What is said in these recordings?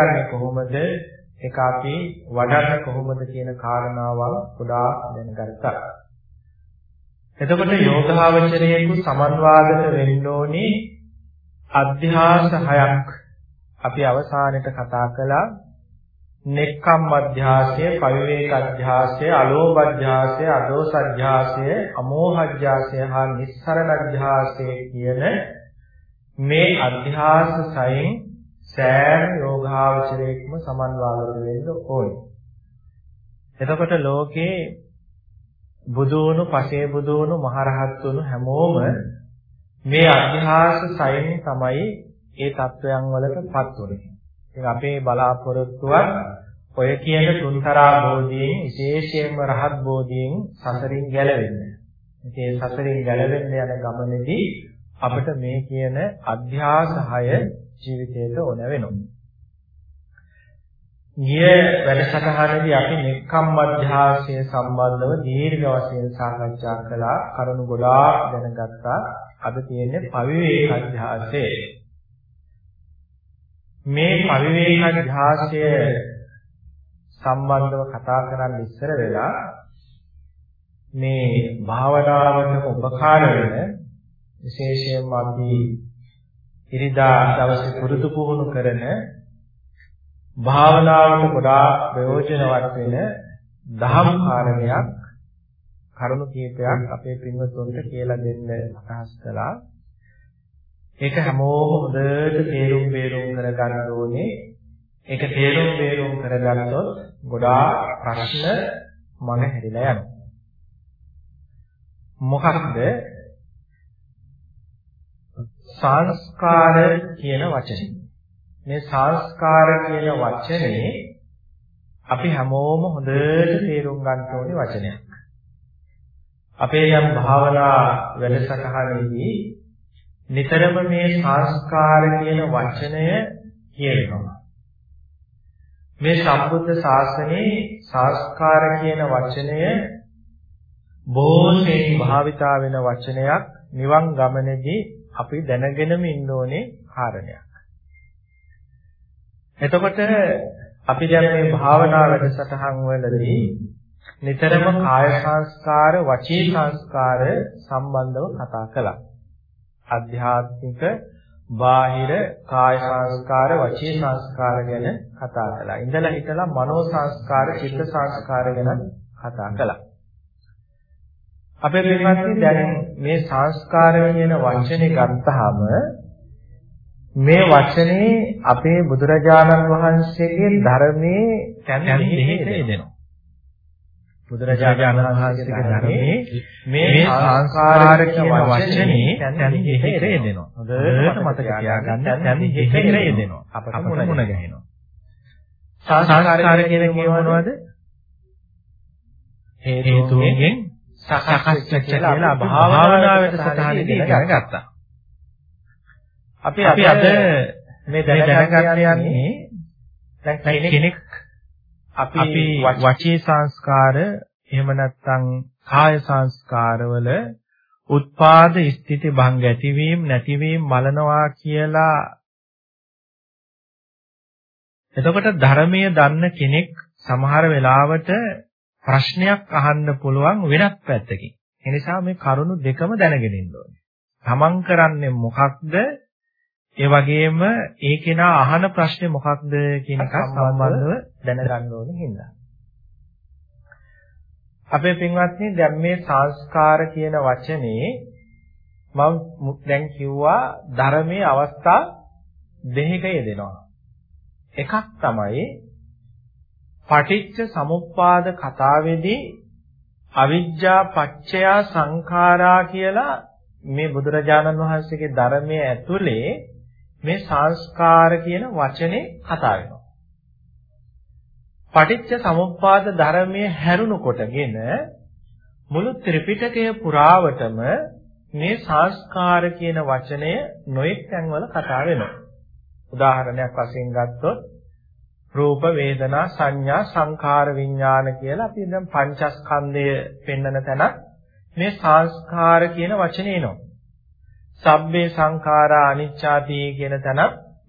කරන්නේ කොහොමද? ඒක අපි වඩන්නේ කොහොමද කියන කාරණාවල් ගොඩාක් දැනගත්තා. එතකොට යෝගාවචරයේකු සමන්වාදක වෙන්න ඕනේ. අධ්‍යාස හයක් අපි අවසානයේ කතා කළා. නෙක්ඛම් අධ්‍යාසය, පවිවේක අධ්‍යාසය, අලෝභ අධ්‍යාසය, අදෝස අධ්‍යාසය, අමෝහ අධ්‍යාසය හා නිස්සරණ අධ්‍යාසය කියන මේ අධ්‍යාස සයෙන් සෑම යෝගාවචරයකම සමන්වාගත වෙන්න ඕනේ. එතකොට ලෝකේ බුදු වුණු, පසේ බුදු වුණු, මහරහත් වුණු හැමෝම මේ අධ්‍යාස සයෙන් තමයි ඒ தත්වයන් වලටපත් උනේ. ඉතින් අපේ බලාපොරොත්තුවත් ඔය කියන තුන්තරා බෝධියෙන් විශේෂයෙන්ම රහත් බෝධියෙන් සසරින් ගැලවෙන්න. ඉතින් ඒ සසරින් ගැලවෙන්න යන ගමනේදී අපිට මේ කියන අධ්‍යාස 6 ජීවිතයට ඕන වෙනවා. ගිය වැඩසටහනේදී අපි නෙක්ඛම් අධ්‍යාසය සම්බන්ධව දීර්ඝ වශයෙන් සාකච්ඡා කළා. කරුණු ගොඩාක් දැනගත්තා. අද තියෙන්නේ පවිවේක අධ්‍යාසය. මේ පවිවේක අධ්‍යාසය සම්බන්ධව කතා කරන්න ඉස්සර වෙලා මේ භාවනාවට උපකාර වෙන විශේෂයෙන්ම අපි ඉරිදා දවසේ පුරුදු පුහුණු කරන භාවනාවට ගොඩාක් ප්‍රයෝජනවත් වෙන දහම් කාරණයක් කරුණු කීපයක් අපේ පින්වතුන්ට කියලා දෙන්න අදහස් කළා. ඒක හැමෝම හොඳට තේරුම් බේරුම් කරගන්න ඕනේ. ඒක තේරුම් බේරුම් කරගත්තොත් ගොඩාක් ප්‍රශ්න මග හැරිලා යනවා. මොකක්ද සංස්කාර කියන වචනේ. මේ සංස්කාර කියන වචනේ අපි හැමෝම හොඳට තේරුම් ගන්න ඕනේ වචනයක්. අපේ යම් භාවනා වැඩසටහනේදී නිතරම මේ සංස්කාර කියන වචනය කියනවා. මේ සම්බුද්ධ ශාසනයේ සංස්කාර කියන වචනය බොහෝසෙන් භාවිතා වෙන වචනයක් නිවන් ගමනේදී අපි දැනගෙනම ඉන්න ඕනේ කාරණයක්. එතකොට අපි දැන් මේ භාවනා වැඩසටහන් වලදී නිතරම කාය සංස්කාර, වචී සංස්කාර සම්බන්ධව කතා කළා. අධ්‍යාත්මික, බාහිර කාය සංස්කාර, වචී සංස්කාර ගැන කතා කළා. ඉඳලා හිටලා මනෝ සංස්කාර, චිත්ත සංස්කාර ගැන කතා කළා. අපේ පින්වත්නි දැන් මේ සංස්කාර කියන වචනේ ගත්තාම මේ වචනේ අපේ බුදුරජාණන් වහන්සේගේ ධර්මයේ තැන් එදෙනවා. බුදුරජාණන් වහන්සේගේ ධර්මයේ මේ සංස්කාර කියන වචනේ තැන් එදෙනවා. හොඳට මතක තියාගන්න තැන් එදෙනවා. අපට මුණ ගැහෙනවා. සංස්කාර කියන කේ මොනවද? හේතුන්ගෙන් සකස් කියලා භාවනාවට සටහනේදී ඉගෙන ගත්තා. අපි අපි අද මේ දැනගන්න යන්නේ දැන් කෙනෙක් අපි වචී සංස්කාර එහෙම නැත්නම් කාය සංස්කාරවල උත්පාද ස්ථಿತಿ භංග ඇතිවීම නැතිවීම මලනවා කියලා එතකොට ධර්මයේ දන්න කෙනෙක් සමහර වෙලාවට ප්‍රශ්නයක් අහන්න පුළුවන් වෙනත් පැත්තකින්. ඒ නිසා මේ කරුණු දෙකම දැනගෙන ඉන්න ඕනේ. තමන් කරන්නේ මොකක්ද? ඒ වගේම ඒ කෙනා අහන ප්‍රශ්නේ මොකක්ද කියන එක සම්බන්ධව දැනගන්න ඕනේ හින්දා. අපේ පින්වත්නි දැන් මේ සංස්කාර කියන වචනේ මම දැන් කිව්වා ධර්මයේ අවස්ථා දෙකක යෙදෙනවා. එකක් තමයි පටිච්ච සමුප්පාද කතාවේදී අවිජ්ජා පච්චය සංඛාරා කියලා මේ බුදුරජාණන් වහන්සේගේ ධර්මයේ ඇතුලේ මේ සංස්කාර කියන වචනේ කතා වෙනවා. පටිච්ච සමුප්පාද ධර්මයේ හැරුණු කොටගෙන මුළු ත්‍රිපිටකය පුරාවටම මේ සංස්කාර කියන වචනය නොඑක් තැන්වල කතා වෙනවා. උදාහරණයක් වශයෙන් ගත්තොත් රූප වේදනා සංඥා සංඛාර විඥාන කියලා අපි දැන් පංචස්කන්ධය පෙන්වන තැන මේ සංස්කාර කියන වචනේ එනවා. සබ්බේ සංඛාරා අනිච්චාති කියන තැන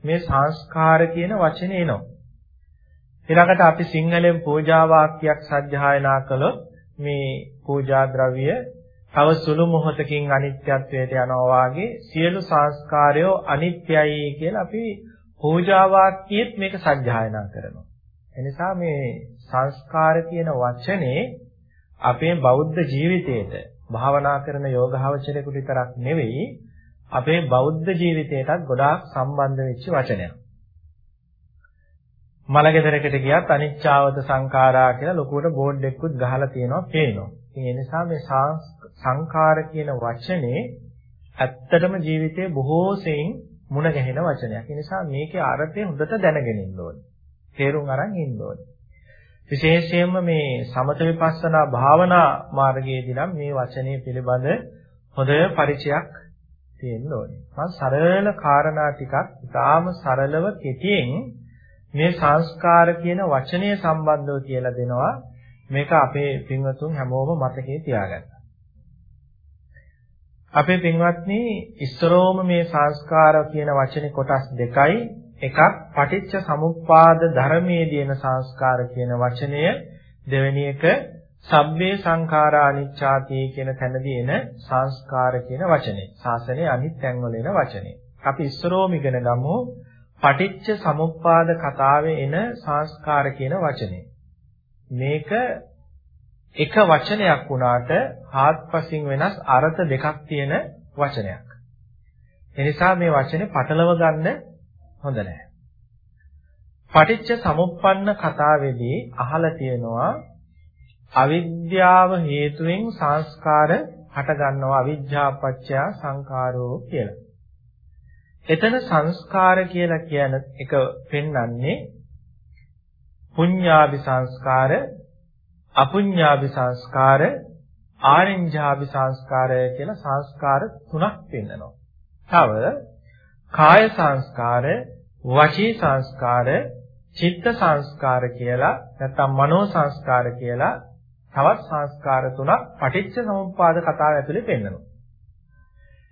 මේ සංස්කාර කියන වචනේ එනවා. ඊළඟට අපි සිංහලෙන් පූජා වාක්‍යයක් සජ්ජායනා කළොත් මේ පූජා ද්‍රව්‍ය තව සුළු මොහොතකින් අනිත්‍යත්වයට යනවා වාගේ සියලු සංස්කාරයෝ අනිත්‍යයි කියලා අපි පූජා වාක්‍යයේත් මේක සජ්ජායනා කරනවා. එනිසා මේ සංස්කාර කියන වචනේ අපේ බෞද්ධ ජීවිතයට භාවනා කරන යෝගාවචරයෙකුට විතරක් නෙවෙයි අපේ බෞද්ධ ජීවිතයටත් ගොඩාක් සම්බන්ධ වෙච්ච වචනයක්. මලගෙදරකට ගියත් අනිච්චාවත සංඛාරා කියලා ලොකුවට බෝඩ් එකකුත් ගහලා තියෙනවා පේනවා. ඉතින් ඒ නිසා මේ සංඛාර කියන වචනේ ඇත්තටම ජීවිතේ බොහෝ සෙයින් මුණ ගැහෙන වචනයක්. ඒ නිසා මේකේ අර්ථය හොඳට දැනගෙන ඉන්න ඕනේ. තේරුම් අරන් ඉන්න ඕනේ. විශේෂයෙන්ම මේ සමත විපස්සනා භාවනා මාර්ගයේදී නම් මේ වචනේ පිළිබඳ හොඳ පරිචයක් තියෙන්න ඕනේ. මම සරල කාරණා ටිකක් ඉතාම සරලව කෙටියෙන් මේ සංස්කාර කියන වචනය සම්බන්ධව කියලා දෙනවා. මේක අපේ පින්වතුන් හැමෝම මතකයේ තියාගන්න. අපේ පින්වත්නි ඉස්සරෝම මේ සංස්කාර කියන වචනේ කොටස් දෙකයි එකක් පටිච්ච සමුප්පාද ධර්මයේ දින සංස්කාර කියන වචනය දෙවෙනි එක සබ්බේ සංඛාරා අනිච්චාති කියන තැනදී එන සංස්කාර කියන වචනේ. ශාසනයේ අනිත් තැන්වල එන වචනේ. අපි ඉස්සරෝම ඉගෙන ගමු පටිච්ච සමුප්පාද කතාවේ එන සංස්කාර කියන වචනේ. මේක එක වචනයක් වුණාට හාත්පසින් වෙනස් අර්ථ දෙකක් තියෙන වචනයක්. එනිසා මේ වචනේ පටලව ගන්න හොඳ නැහැ. පටිච්ච සමුප්පන්න කතාවේදී අහලා තියෙනවා අවිද්‍යාව හේතුවෙන් සංස්කාර හට ගන්නවා අවිජ්ජාපච්චය සංකාරෝ කියලා. එතන සංස්කාර කියලා කියන එක පෙන්වන්නේ පුඤ්ඤාභි සංස්කාර, අපුඤ්ඤාභි සංස්කාර, ආනිඤ්ඤාභි සංස්කාර කියලා සංස්කාර තුනක් පෙන්වනවා. තව කාය සංස්කාර, වචී සංස්කාර, චිත්ත සංස්කාර කියලා නැත්නම් මනෝ සංස්කාර කියලා තවත් සංස්කාර තුනක් පටිච්ච සමුප්පාද කතාව ඇතුලේ පෙන්වනවා.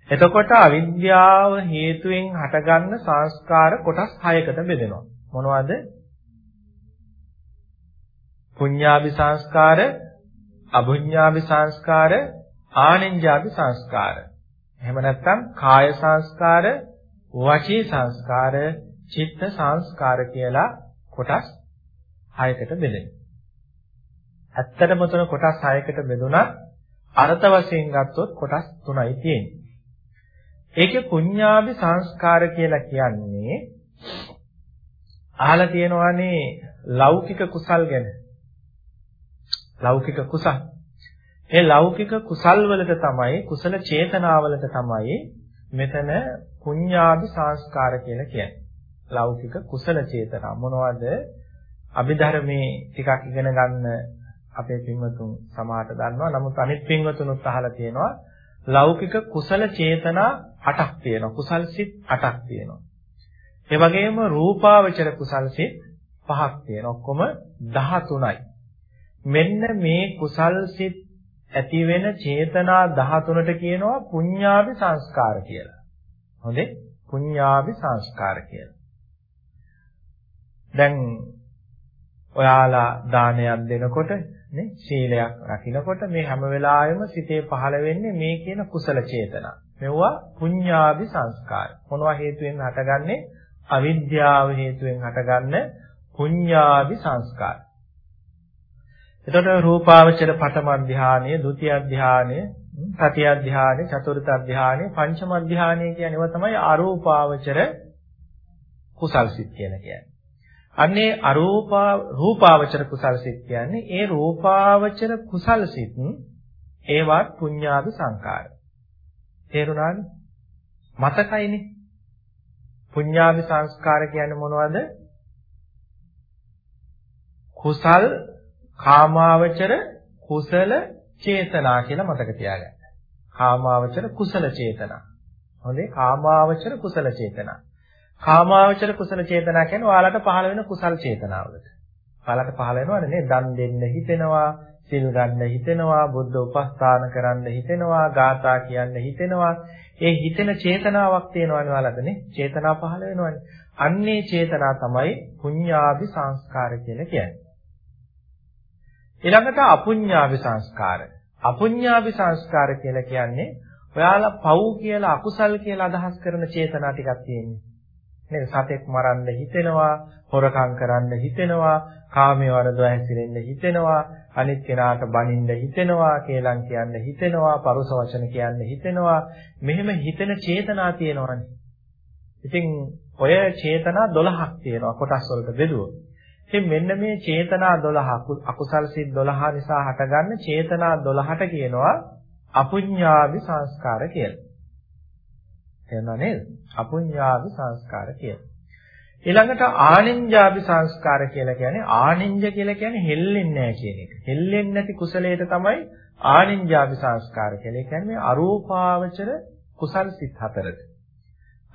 එතකොට අවිද්‍යාව හේතුවෙන් හටගන්න සංස්කාර කොටස් 6කට බෙදෙනවා. මොනවද? පුඤ්ඤාභි සංස්කාර, අභුඤ්ඤාභි සංස්කාර, ආනිඤ්ඤාභි සංස්කාර. එහෙම නැත්නම් කාය සංස්කාර, වචී සංස්කාර, චිත්ත සංස්කාර කියලා කොටස් 6කට බෙදෙනවා. ඇත්තටම තුන කොටස් 6කට බෙදුණා අර්ථ වශයෙන් ගත්තොත් කොටස් 3යි තියෙන්නේ. ඒකේ පුඤ්ඤාභි සංස්කාර කියලා කියන්නේ අහලා තියෙනවානේ ලෞකික කුසල් ගැන. ලෞකික කුසල්. ඒ ලෞකික කුසල් වලට තමයි කුසල චේතනාවලට තමයි මෙතන පුඤ්ඤාභි සංස්කාර කියලා කියන්නේ. ලෞකික කුසල චේතනා මොනවද? අභිධර්මයේ ටිකක් ඉගෙන ගන්න අපේ පින්වතුන් සමාහට දන්නවා. නමුත් අනිත් පින්වතුනුත් අහලා තියෙනවා ලෞකික කුසල චේතනා 8ක් තියෙනවා. කුසල් සිත් 8ක් තියෙනවා. ඒ වගේම රූපාවචර කුසල් සිත් 5ක් තියෙනවා. ඔක්කොම 13යි. මෙන්න මේ කුසල් සිත් ඇති වෙන චේතනා 13ට කියනවා පුඤ්ඤාභි සංස්කාර කියලා. හොඳේ? පුඤ්ඤාභි සංස්කාර කියලා. දැන් ඔයාලා දානයක් දෙනකොට නේ සීලයක් රකින්නකොට මේ හැම වෙලාවෙම සිතේ පහළ වෙන්නේ මේ කියන කුසල චේතනා. මෙවුවා පුඤ්ඤාභි සංස්කාර. මොනවා හේතුවෙන් හටගන්නේ? අවිද්‍යාව හේතුවෙන් හටගන්න පුඤ්ඤාභි සංස්කාර. එතකොට රූපාවචර පඨම ධානය, ဒုတိ ය ධානය, තතිය ධානය, චතුර්ථ ධානය, පංචම ධානය කියන ඒවා තමයි අරූපාවචර කුසල් සිත් කියලා කියන්නේ. අන්නේ අරූපා රූපාවචර කුසල් සිත් කියන්නේ ඒ රූපාවචර කුසල් සිත් ඒවත් පුඤ්ඤාභි සංකාර. තේරුණාද? මතකයිනේ. පුඤ්ඤාභි සංස්කාර කියන්නේ මොනවද? කුසල් කාමාවචර කුසල චේතනා කියලා මතක තියාගන්න. කාමාවචර කුසල චේතනා. හොඳේ කාමාවචර කුසල චේතනා. කාමාවචර කුසල චේතනා කියන්නේ ඔයාලට පහළ වෙන කුසල් චේතනාවලට. ඔයාලට පහළ වෙනවනේ නේ දන් දෙන්න හිතෙනවා, සිල් ගන්න හිතෙනවා, බුද්ධ උපස්ථාන කරන්න හිතෙනවා, ගාථා කියන්න හිතෙනවා. ඒ හිතෙන චේතනාවක් තියෙනවනේ ඔයාලට නේ. චේතනා පහළ වෙනවනේ. අන්නේ චේතනා තමයි පුඤ්ඤාභි සංස්කාර කියලා කියන්නේ. ඊළඟට අපුඤ්ඤාභි සංස්කාර. අපුඤ්ඤාභි සංස්කාර කියලා කියන්නේ ඔයාලා පව් කියලා අකුසල් කියලා අදහස් කරන චේතනා ටිකක් තියෙන්නේ. නේද? සතෙක් මරන්න හිතෙනවා, හොරකම් කරන්න හිතෙනවා, කාමයේ වරදව හැසිරෙන්න හිතෙනවා, අනිත් කෙනාට බනින්න හිතෙනවා, කේලම් කියන්න හිතෙනවා, පරුස වචන කියන්න හිතෙනවා. මෙහෙම හිතෙන චේතනා තියෙනවනේ. ඉතින් ඔය චේතනා 12ක් තියෙනවා කොටස් වලට බෙදුවොත්. ඉතින් මෙන්න මේ චේතනා 12 අකුසල් සිත් 12 නිසා හටගන්න චේතනා 12ට කියනවා අපුඤ්ඤාවි සංස්කාර කියලා. තේරුණා නේද? අපුඤ්ඤාවි සංස්කාර කියලා. ඊළඟට ආනින්ජාවි සංස්කාර කියලා කියන්නේ ආනින්ජ කියලා කියන්නේ හෙල්ලෙන්නේ නැහැ කියන එක. හෙල්ලෙන්නේ නැති කුසලයට තමයි ආනින්ජාවි සංස්කාර කියලා. ඒ කියන්නේ අරූපාවචර කුසල් සිත් හතරට.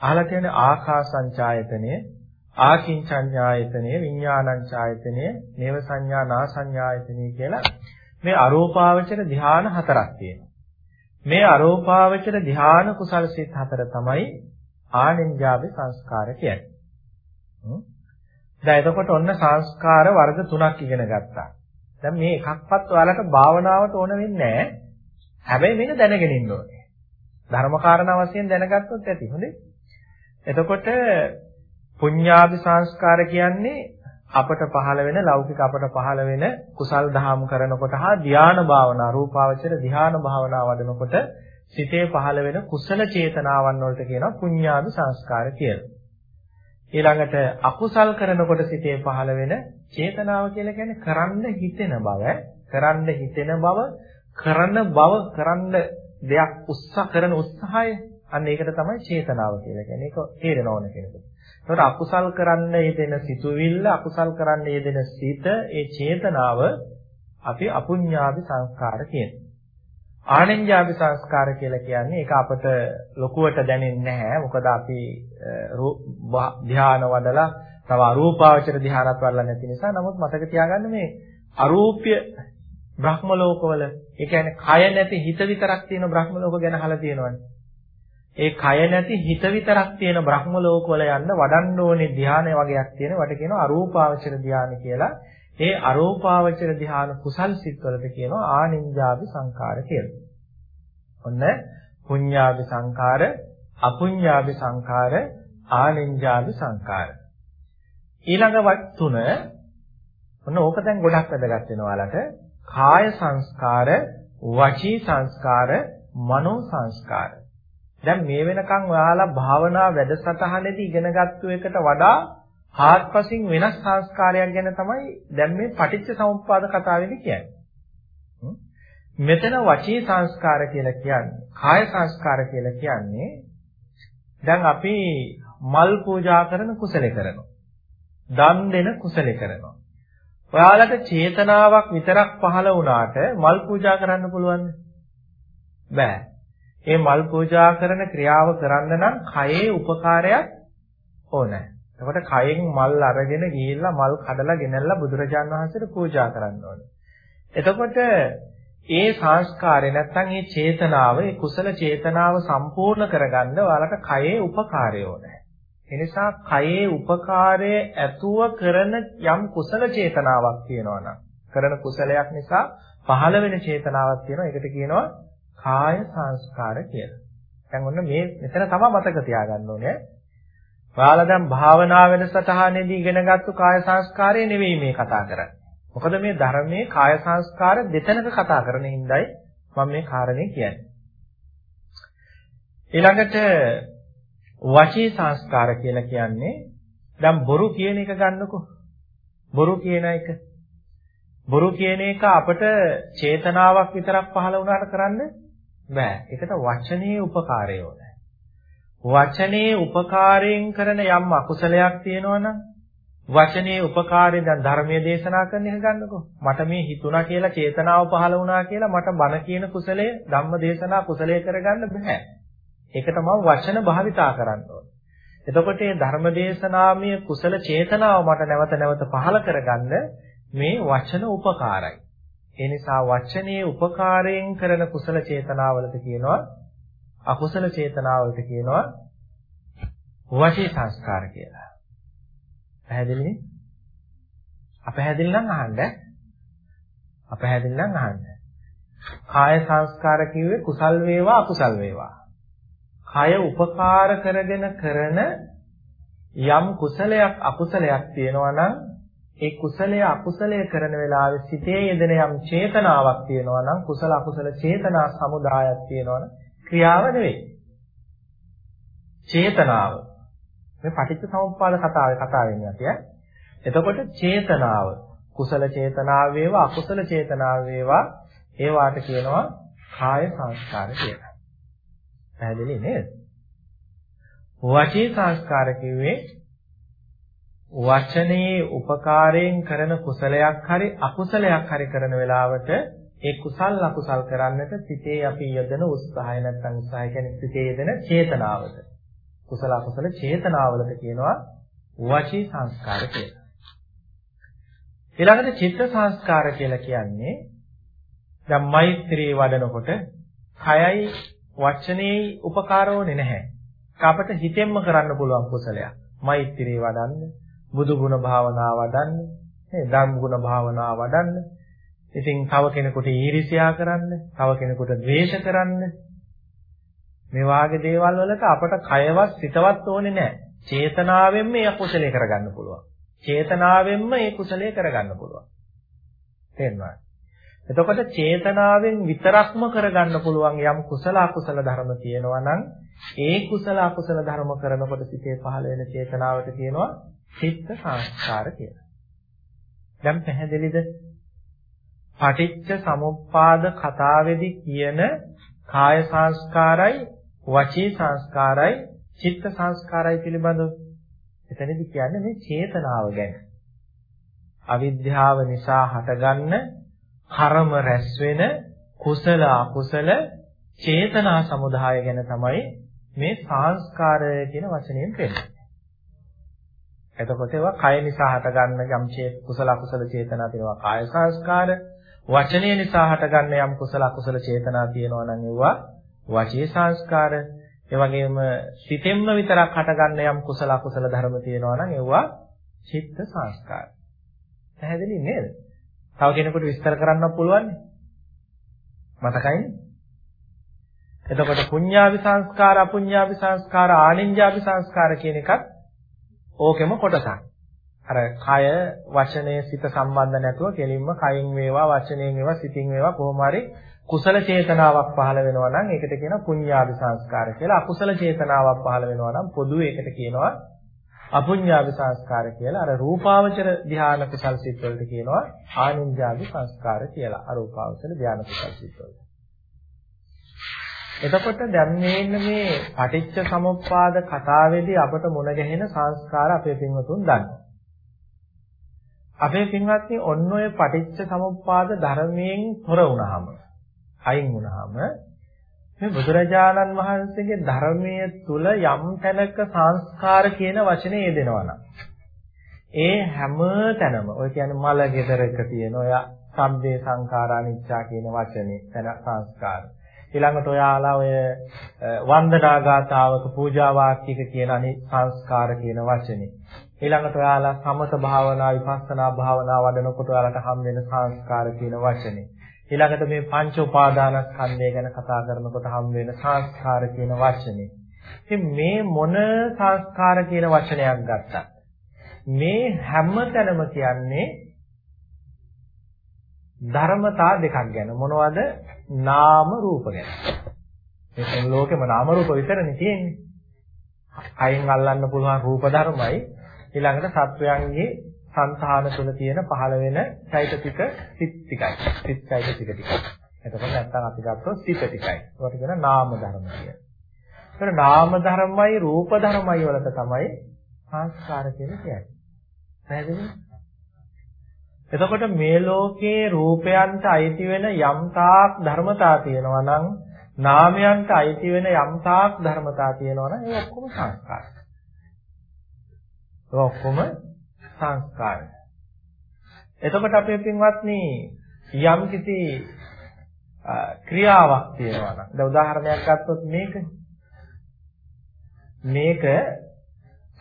අහලා තියෙන ආකාසංචායතනය, ආකින්චඤ්ඤායතනය, විඥානංචායතනය, නේව සංඥා නා සංඥායතනය කියලා මේ අරූපාවචර ධ්‍යාන හතරක් තියෙනවා. මේ අරෝපාවචර ධ්‍යාන කුසල සිත් හතර තමයි ආනෙන්ජාවේ සංස්කාර කියන්නේ. දැන් එතකොට ඔන්න සංස්කාර වර්ග තුනක් ඉගෙන ගත්තා. දැන් මේ එකක්වත් ඔයාලට භාවනාවට ඕන වෙන්නේ නැහැ. හැබැයි මේක දැනගෙන ඉන්න ඕනේ. ධර්මකාරණ වශයෙන් දැනගත්තොත් ඇති. හොඳේ. එතකොට පුඤ්ඤාභි සංස්කාර කියන්නේ අපට පහළ වෙන ලෞකික අපට පහළ වෙන කුසල් දහම් කරනකොට හා ධානා භාවනා රූපාවචර ධානා භාවනා වඩනකොට සිතේ පහළ වෙන කුසල චේතනාවන් වලට කියනවා පුඤ්ඤාභි සංස්කාර කියලා. ඊළඟට අකුසල් කරනකොට සිතේ පහළ වෙන චේතනාව කියලා කියන්නේ කරන්න හිතෙන බව, කරන්න හිතෙන බව, කරන බව, කරන්න දෙයක් උත්සාහ කරන උත්සාහය අන්න ඒකට තමයි චේතනාව කියලා කියන්නේ. ඒක තේරෙන ඕන කෙනෙකුට. ඒකට අකුසල් කරන්න යෙදෙන සිතුවිල්ල අකුසල් කරන්න යෙදෙන සිත ඒ චේතනාව අපි අපුඤ්ඤාවි සංස්කාර කියනවා. ආනෙන්ජාවි සංස්කාර කියලා කියන්නේ ඒක අපට ලොකුවට දැනෙන්නේ නැහැ. මොකද අපි ධ්‍යාන වඩලා තව අරූපාවචර ධ්‍යානත් වඩලා නැති නිසා. නමුත් මතක තියාගන්න මේ අරූප්‍ය බ්‍රහ්ම ලෝකවල ඒ කියන්නේ කය නැති හිත විතරක් තියෙන බ්‍රහ්ම ලෝක ගැන අහලා තියෙනවනේ. ඒ කය නැති හිත විතරක් තියෙන බ්‍රහ්ම ලෝකවල යන්න වඩන්න ඕනේ ධානය වගේක් තියෙන වට කියනවා අරූපාවචර ධානය කියලා. ඒ අරූපාවචර ධාන කුසල් සිත්වලට කියනවා ආනින්ජාවි සංකාර කියලා. ඔන්න පුඤ්ඤාවි සංකාර, අපුඤ්ඤාවි සංකාර, ආනින්ජාවි සංකාර. ඊළඟ වත් තුන ඔන්න ඕක දැන් ගොඩක් වැදගත් වෙනවා ඔයාලට. කාය සංස්කාර, වචී සංස්කාර, මනෝ සංස්කාර. දැන් මේ වෙනකන් ඔයාලා භාවනා වැඩසටහනේදී ඉගෙනගත්තු එකට වඩා හාත්පසින් වෙනස් සංස්කාරයක් ගැන තමයි දැන් මේ පටිච්ච සමුප්පාද කතාවේදී කියන්නේ. මෙතන වචී සංස්කාර කියලා කියන්නේ කාය සංස්කාර කියලා කියන්නේ දැන් අපි මල් පූජා කරන කුසලේ කරනවා. දන් දෙන කුසලේ කරනවා. ඔයාලට චේතනාවක් විතරක් පහළ වුණාට මල් පූජා කරන්න පුළුවන්ද? බෑ. ඒ මල් පූජා කරන ක්‍රියාව කරන්න නම් කයේ උපකාරයක් ඕනේ. එතකොට කයෙන් මල් අරගෙන ගිහිල්ලා මල් කඩලා ගෙනල්ලා බුදුරජාන් වහන්සේට පූජා කරන්න ඕනේ. එතකොට ඒ සංස්කාරය නැත්තම් ඒ චේතනාව, ඒ කුසල චේතනාව සම්පූර්ණ කරගන්න ඔයාලට කයේ උපකාරය ඕනේ. එනිසා කයේ උපකාරය ඇතුව කරන යම් කුසල චේතනාවක් තියෙනවා නම් කරන කුසලයක් නිසා පහළ වෙන චේතනාවක් තියෙනවා. ඒකට කියනවා කාය සංස්කාර කියලා. දැන් ඔන්න මේ මෙතන තමයි මතක තියාගන්න ඕනේ. ඔයාලා දැන් භාවනා වෙනසටහනේදී ඉගෙනගත්තු කාය සංස්කාරය නෙවෙයි මේ කතා කරන්නේ. මොකද මේ ධර්මයේ කාය සංස්කාර දෙතැනක කතා කරන හිඳයි මම මේ කාරණේ කියන්නේ. ඊළඟට වචී සංස්කාර කියලා කියන්නේ දැන් බොරු කියන එක ගන්නකො. බොරු කියන එක. බොරු කියන එක අපට චේතනාවක් විතරක් පහළ වුණාට කරන්නේ බෑ. ඒකට වචනේ උපකාරය ඕනේ. වචනේ උපකාරයෙන් කරන යම් අකුසලයක් තියෙනවනම් වචනේ උපකාරයෙන් දැන් ධර්මයේ දේශනා කරන එක ගන්නකො. මට මේ හිතුණා කියලා චේතනාව පහළ වුණා කියලා මට බණ කියන කුසලයේ ධම්ම දේශනා කුසලයේ කරගන්න බෑ. ඒක තමයි වචන භාවිතා කරන්න ඕනේ. එතකොට මේ ධර්ම දේශනාමය කුසල චේතනාව මට නැවත නැවත පහළ කරගන්න මේ වචන උපකාරයි. ඒ නිසා වචනේ උපකාරයෙන් කරන කුසල චේතනාවලට කියනවා අකුසල චේතනාවලට කියනවා වචී සංස්කාර කියලා. පැහැදිලිනේ? අපැහැදිලි නම් අහන්න. අපැහැදිලි නම් අහන්න. කාය සංස්කාර කිව්වේ කුසල් වේවා අකුසල් වේවා. කය උපකාර කරගෙන කරන යම් කුසලයක් අකුසලයක් තියෙනවා නම් ඒ කුසලය අකුසලය කරන වෙලාවේ සිතේ යෙදෙන යම් චේතනාවක් තියෙනවා නම් කුසල අකුසල චේතනා සමුදායක් තියෙනවා නම් ක්‍රියාව නෙවෙයි. චේතනාව. මේ පටිච්ච සමුප්පාද කතාවේ කතාව වෙන්නේ අපි ඈ. එතකොට චේතනාව කුසල චේතනාව වේවා අකුසල චේතනාව වේවා ඒ වාට කියනවා කාය සංස්කාර කියලා. පැහැදිලි නේද? වචී සංස්කාර කිව්වේ වචනේ උපකාරයෙන් කරන කුසලයක් හරි අකුසලයක් හරි කරන වෙලාවට ඒ කුසල් අකුසල් කරන්නට සිතේ අපි යොදන උත්සාහය නැත්නම් උත්සාහය කියන්නේ සිතේ යෙදෙන චේතනාවද කුසල අකුසල චේතනාවලට කියනවා වචී සංස්කාර කියලා. ඊළඟට චිත්ත සංස්කාර කියලා කියන්නේ දැන් මෛත්‍රී වඩනකොට කයයි වචනේයි උපකාරෝනේ නැහැ. අපට හිතෙන්ම කරන්න පුළුවන් කුසලයක්. මෛත්‍රී වඩන්න, බුදු ගුණ භාවනා වඩන්න, නේ ධම්ම ගුණ භාවනා වඩන්න. ඉතින් තව කෙනෙකුට ඊර්ෂ්‍යා කරන්න, තව කෙනෙකුට ද්වේෂ කරන්න. මේ වාගේ දේවල් වලට අපට කයවත් සිතවත් ඕනේ නැහැ. චේතනාවෙන්ම මේ අකුසලයේ කරගන්න පුළුවන්. චේතනාවෙන්ම මේ කුසලයේ කරගන්න පුළුවන්. තේරුණාද? එතකොට චේතනාවෙන් විතරක්ම කරගන්න පුළුවන් යම් කුසල අකුසල ධර්ම තියෙනවා නම් ඒ කුසල අකුසල ධර්ම කරනකොට සිතේ පහළ වෙන චේතනාවට කියනවා චිත්ත සංස්කාර කියලා. දැන් පැහැදිලිද? පටිච්ච සමුප්පාද කතාවේදී කියන කාය සංස්කාරයි වචී සංස්කාරයි චිත්ත සංස්කාරයි පිළිබඳව එතනදී කියන්නේ මේ චේතනාව ගැන. අවිද්‍යාව නිසා හටගන්න කර්ම රැස් වෙන කුසල අකුසල චේතනා සමුදාය ගැන තමයි මේ සංස්කාරය කියන වචනයෙන් කියන්නේ. එතකොට ඒවා කය නිසා හටගන්න යම් කුසල අකුසල චේතනා තියෙනවා කාය සංස්කාර වචනය නිසා හටගන්න යම් කුසල අකුසල චේතනා තියෙනවා නම් ඒවා වචී සංස්කාර ඒ වගේම සිතෙන්ම විතරක් හටගන්න යම් කුසල අකුසල ධර්ම තියෙනවා නම් ඒවා චිත්ත සංස්කාර. පැහැදිලි නේද? තව කෙනෙකුට විස්තර කරන්න පුළුවන්. මතකයිනේ? එතකොට පුඤ්ඤාවි සංස්කාර, අපුඤ්ඤාවි සංස්කාර, ආනිඤ්ඤාවි සංස්කාර කියන එකත් ඕකෙම කොටසක්. අර කය, වචනය, සිත සම්බන්ධ නැතුව කෙලින්ම කයින් වේවා, වචනයෙන් වේවා, සිතින් වේවා කොහොම හරි කුසල චේතනාවක් පහළ වෙනවා නම් ඒකට කියනවා පුඤ්ඤාවි සංස්කාර කියලා. අකුසල චේතනාවක් පහළ වෙනවා නම් පොදු ඒකට කියනවා අපුඤ්ඤාවි සංස්කාර කියලා අර රූපාවචර ධාන කුසල් සිත් වලට කියනවා ආනිඤ්ඤාවි සංස්කාර කියලා අරූපාවචර ධාන කුසල් සිත් වලට. එතකොට දැන් මේන්න මේ පටිච්ච සමුප්පාද කතාවේදී අපට මුණ ගැහෙන සංස්කාර අපේ පින්වතුන් දන්නවා. අපේ පින්වත්නි ඔන්න ඔය පටිච්ච සමුප්පාද ධර්මයෙන් තොර වුණාම අයින් වුණාම මේ බුදුරජාණන් වහන්සේගේ ධර්මයේ තුල යම් තැනක සංස්කාර කියන වචනේ යෙදෙනවා ඒ හැම තැනම ඔය කියන්නේ මල ගෙදරක තියෙන ඔය සම්බේ සංඛාරා නිච්චා කියන වචනේ තන සංස්කාර ඊළඟට ඔයාලා ඔය වන්දනා ගාතාවක පූජා වාක්‍යයක කියන අනි සංස්කාර කියන වචනේ ඊළඟට ඔයාලා සමත භාවනා විපස්සනා භාවනා වඩනකොට ඔයාලට හම් වෙන සංස්කාර කියන වචනේ ඊළඟට මේ පංච උපාදානස්කන්ධය ගැන කතා කරනකොට හම් වෙන සංස්කාර කියන වචනේ. ඉතින් මේ මොන සංස්කාර කියන වචනයක් ගත්තත් මේ හැම තැනම කියන්නේ ධර්මතා දෙකක් ගැන මොනවද? නාම රූප ගැන. මේ ලෝකෙම නාම රූප විතරනේ තියෙන්නේ. අයින් අල්ලන්න පුළුවන් රූප ධර්මයි ඊළඟට සත්වයන්ගේ සංඛාන තුළ තියෙන පහළ වෙන චෛතසික සිත් ටිකයි. සිත් චෛතසික ටිකයි. එතකොට නැත්තම් අපි ගත්තොත් සිත ටිකයි. ඒකට කියන නාම ධර්ම කියලා. ඒතර නාම ධර්මයි රූප ධර්මයි වලට තමයි සංස්කාර කියලා කියන්නේ. පැහැදිලිද? එතකොට මේ ලෝකේ රූපයන්ට අයිති වෙන යම් තාක් ධර්මතා තියෙනවා නම් නාමයන්ට අයිති වෙන යම් තාක් ධර්මතා තියෙනවා නම් ඒ ඔක්කොම සංස්කාර. ඒ ඔක්කොම සංස්කාරය. එතකොට අපේ පින්වත්නි යම් කිසි ක්‍රියාවක් තියෙනවා නම් දැන් උදාහරණයක් ගත්තොත් මේක මේක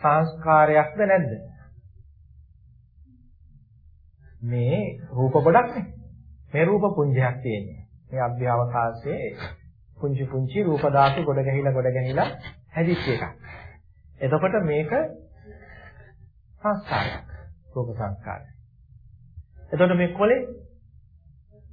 සංස්කාරයක්ද නැද්ද? මේ රූප ගොඩක් නේ. මේ රූප පුංජයක් තියෙන්නේ. මේ අභ්‍යවකාශයේ පුංචි පුංචි රූප ධාතු ගොඩ ගැහිලා ගොඩ ගැහිලා හැදිච්ච එකක්. එතකොට මේක සංස්කාරයක්. රූප සංස්කාරය. එතකොට මේ කොලේ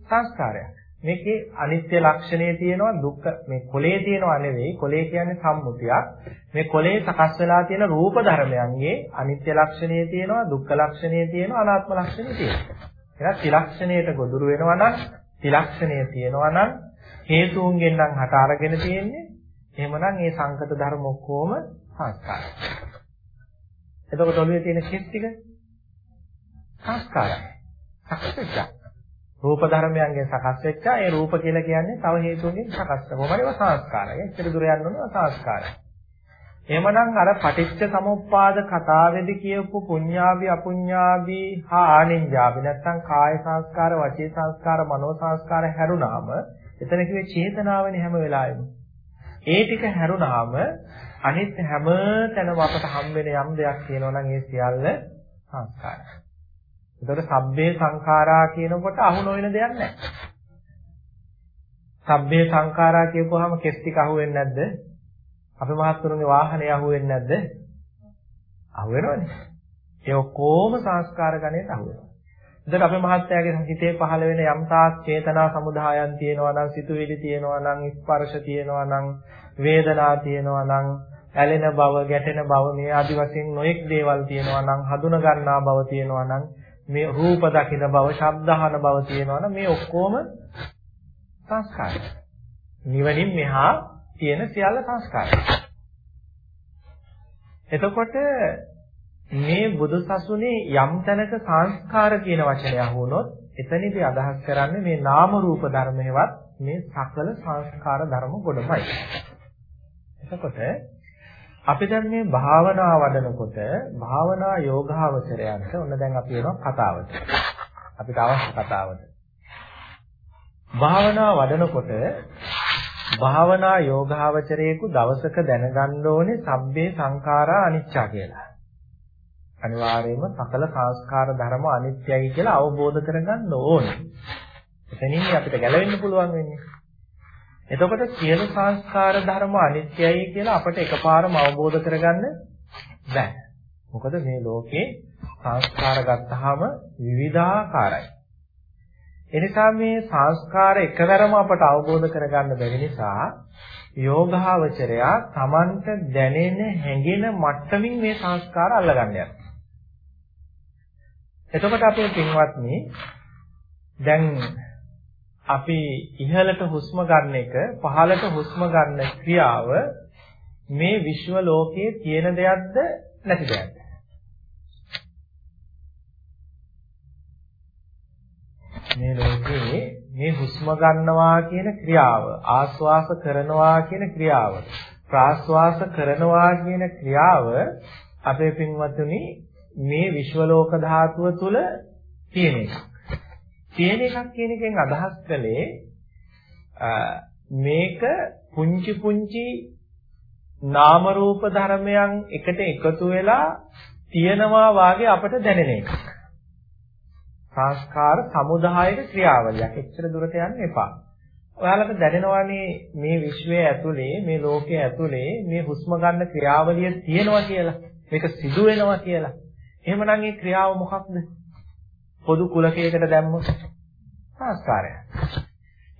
සංස්කාරයක්. මේකේ අනිත්‍ය ලක්ෂණය තියෙනවා දුක්ඛ මේ කොලේ තියෙනවා නෙවෙයි. කොලේ කියන්නේ සම්මුතියක්. මේ කොලේ සකස් වෙලා තියෙන රූප ධර්මයන්ගේ අනිත්‍ය ලක්ෂණය තියෙනවා දුක්ඛ ලක්ෂණය තියෙනවා අනාත්ම ලක්ෂණය තියෙනවා. එහෙනම් ත්‍රිලක්ෂණයට ගොදුරු වෙනවා නම් ත්‍රිලක්ෂණය තියෙනවා නම් හේතුන්ගෙන් නම් හට අරගෙන තියෙන්නේ. එහෙමනම් මේ සංකත ධර්ම ඔක්කොම සංස්කාරයි එතකොට ඔළුවේ තියෙන කෙස් ටික සංස්කාරයි සකස් රූප ධර්මයන්ගෙන් සකස් වෙච්ච ඒ රූප කියලා කියන්නේ තව හේතුන්ගෙන් සකස් වෙනවා. ඒවා සංස්කාරය. එච්චර දුර යන්න ඕන සංස්කාරය. එහෙමනම් අර පටිච්ච සමුප්පාද කතාවේදී කියපු පුඤ්ඤාභි අපුඤ්ඤාභි හා ආනිඤ්ඤාභි නැත්නම් කාය සංස්කාර, වචී සංස්කාර, මනෝ සංස්කාර හැරුණාම එතන කිව්වේ චේතනාවනේ හැම වෙලාවෙම. ඒ ටික හැරුණාම අනිත් හැම තැනම අපට හම් වෙන යම් දෙයක් තියෙනවා නම් ඒ සියල්ල සංස්කාරයි. එතකොට සබ්බේ සංඛාරා කියනකොට අහු නොවන දෙයක් නැහැ. සබ්බේ සංඛාරා කියපුවාම කෙස් ටික අහු වෙන්නේ නැද්ද? අපේ මහත්තුරුගේ වාහනේ අහු වෙන්නේ නැද්ද? අහු වෙනවනේ. ඒ ඔක්කොම සංස්කාර ගණයට අහු වෙනවා. එතකොට අපේ මහත්යාගේ හිතේ පහළ වෙන යම් තාක් චේතනා සමුදායන් තියෙනවා නම් සිතුවිලි තියෙනවා නම් ස්පර්ශ තියෙනවා නම් වේදනා තියෙනවා නම් ඇලෙන බව ගැටෙන බව මේ ආදි වශයෙන් නොඑක් දේවල් තියෙනවා නම් හඳුන ගන්නා බව තියෙනවා නම් මේ රූප දකින බව, ශබ්ද අහන බව තියෙනවනම් මේ ඔක්කොම සංස්කාරය. නිවනින් මෙහා තියෙන සියල්ල සංස්කාරය. එතකොට මේ බුදුසසුනේ යම් තැනක සංස්කාර කියන වචනය අහුනොත් එතනදී අදහස් කරන්නේ මේ නාම රූප ධර්මයවත් මේ සකල සංස්කාර ධර්ම ගොඩමයි. එතකොට අපි දැන් මේ භාවනා වඩනකොට භාවනා යෝගාවචරයන්ට ඔන්න දැන් අපි එනවා කතාවට. අපිට අවශ්‍ය කතාවට. භාවනා වඩනකොට භාවනා යෝගාවචරයේකු දවසක දැනගන්න ඕනේ සබ්බේ සංඛාරා අනිච්චා කියලා. අනිවාර්යයෙන්ම සකල සංස්කාර ධර්ම අනිත්‍යයි කියලා අවබෝධ කරගන්න ඕනේ. එතනින් අපිට ගැලවෙන්න පුළුවන් වෙන්නේ. එතකොට සියලු සංස්කාර ධර්ම අනිත්‍යයි කියලා අපිට එකපාරම අවබෝධ කරගන්න බෑ. මොකද මේ ලෝකේ සංස්කාර ගත්තාම විවිධාකාරයි. එනිසා මේ සංස්කාර එකවරම අපට අවබෝධ කරගන්න බැරි නිසා යෝගාවචරයා Tamanට දැනෙන හැඟෙන මට්ටමින් මේ සංස්කාර අල්ලගන්න යනවා. එතකොට අපේ පින්වත්නි දැන් අපි ඉහළට හුස්ම ගන්න එක පහළට හුස්ම ගන්න ක්‍රියාව මේ විශ්ව ලෝකයේ තියෙන දෙයක්ද නැති දෙයක්ද? මේ ලෝකයේ මේ හුස්ම ගන්නවා කියන ක්‍රියාව ආස්වාස කරනවා කියන ක්‍රියාව ප්‍රාස්වාස කරනවා කියන ක්‍රියාව අපේ පින්වත්නි මේ විශ්ව ලෝක ධාතුව තුල තියෙන එකක් තියෙන එකක් කියන එකෙන් අදහස් කළේ මේක පුංචි පුංචි නාම රූප ධර්මයන් එකට එකතු වෙලා තියෙනවා වාගේ අපට දැනෙන එකක්. සංස්කාර සමුදායක ක්‍රියාවලියක්. එච්චර දුරට යන්න එපා. ඔයාලට දැනෙනවානේ මේ විශ්වයේ ඇතුලේ මේ ලෝකයේ ඇතුලේ මේ හුස්ම ගන්න ක්‍රියාවලිය තියෙනවා කියලා. මේක සිදු වෙනවා කියලා. එහෙමනම් මේ ක්‍රියාව මොකක්ද? පොදු කුලකයකට දැම්මොත් සංස්කාරය.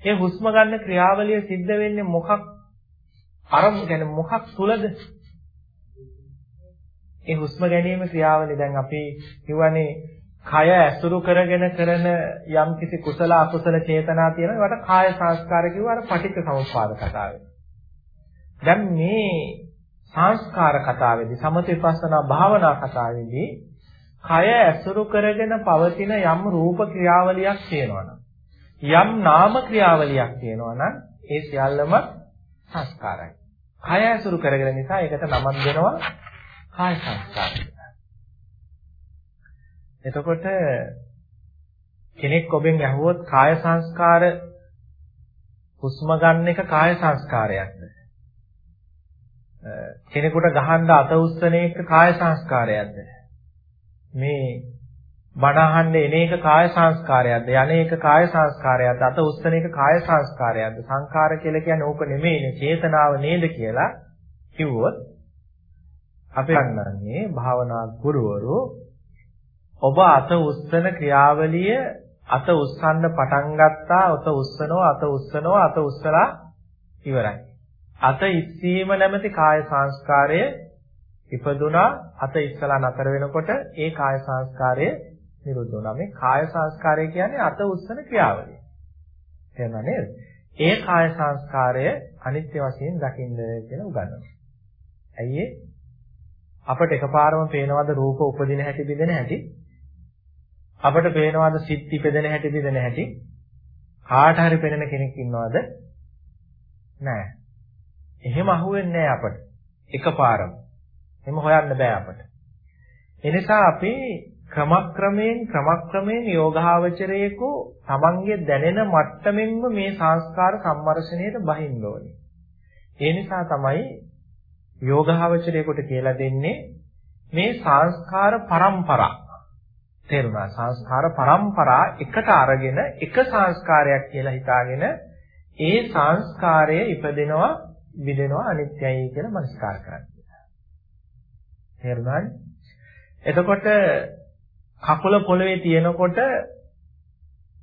මේ හුස්ම ගන්න ක්‍රියාවලිය සිද්ධ වෙන්නේ මොකක් අරමු කියන්නේ මොකක් තුලද? ඒ හුස්ම ගැනීම ක්‍රියාවලිය දැන් අපි කියවනේ කය ඇසුරු කරගෙන කරන යම් කිසි කුසල අකුසල චේතනා තියෙනවා ඒවට කාය සංස්කාර කිව්වා අර පටිච්ච සමුප්පාද කතාවේ. දැන් මේ සංස්කාර කතාවේදී සමථ විපස්සනා භාවනා කතාවේදී කය ඇසුරු කරගෙන පවතින යම් රූප ක්‍රියාවලියක් තියෙනවනම් යම් නාම ක්‍රියාවලියක් තියෙනවා නම් ඒ සියල්ලම සංස්කාරයි. කය ඇසුරු කරගෙන නිසා ඒකට නමක් දෙනවා කාය සංස්කාර එතකොට කෙනෙක් ඔබෙන් ඇහුවොත් කාය සංස්කාර හුස්ම ගන්න එක කාය සංස්කාරයක්ද? කෙනෙකුට ගහන්න අත උස්සන එක කාය සංස්කාරයක්ද? මේ බණ අහන්න එන එක කාය සංස්කාරයක්ද? යන්නේක කාය සංස්කාරයක්ද? අත උස්සන එක කාය සංස්කාරයක්ද? සංඛාර කියලා කියන්නේ ඕක නෙමෙයිනේ චේතනාව නේද කියලා කිව්වොත් අපි ගන්නන්නේ භාවනා ගුරුවරු ඔබ අත උස්සන ක්‍රියාවලිය අත උස්සන්න පටන් ගත්තා අත උස්සනවා අත උස්සනවා අත උස්සලා ඉවරයි. අත ඉස්සීම නැමැති කාය සංස්කාරය ඉපදුනා අත ඉස්සලා නතර වෙනකොට ඒ කාය සංස්කාරය නිරුද්ධ වුණා. මේ කාය සංස්කාරය කියන්නේ අත උස්සන ක්‍රියාවලිය. තේරුණා නේද? ඒ කාය සංස්කාරය අනිත්‍ය වශයෙන් දකින්න කියලා උගන්වනවා. ඇයි අපට එකපාරම පේනවද රූප උපදින හැටි බිඳෙන හැටි? අපට පේනවද සිත් ඉපදෙන හැටි බිඳෙන හැටි? කාට හරි පෙනෙන කෙනෙක් ඉන්නවද? නෑ. එහෙම අහුවෙන්නේ නෑ අපට. එකපාරම. එහෙම හොයන්න බෑ අපට. එනිසා අපි ක්‍රමක්‍රමයෙන් ක්‍රමක්‍රමයෙන් යෝගාවචරයේකෝ තමන්ගේ දැනෙන මට්ටමින්ම මේ සංස්කාර සම්මර්ෂණයට බහින්න ඕනේ. ඒ නිසා තමයි යෝගාවචරයේකට කියලා දෙන්නේ මේ සංස්කාර පරම්පරා. තේරුණා සංස්කාර පරම්පරා එකට අරගෙන එක සංස්කාරයක් කියලා හිතාගෙන ඒ සංස්කාරය ඉපදෙනවා විදෙනවා අනිත්‍යයි කියලා මනස්කාර කරන්නේ. තේරුණාද? එතකොට කකුල පොළවේ තියෙනකොට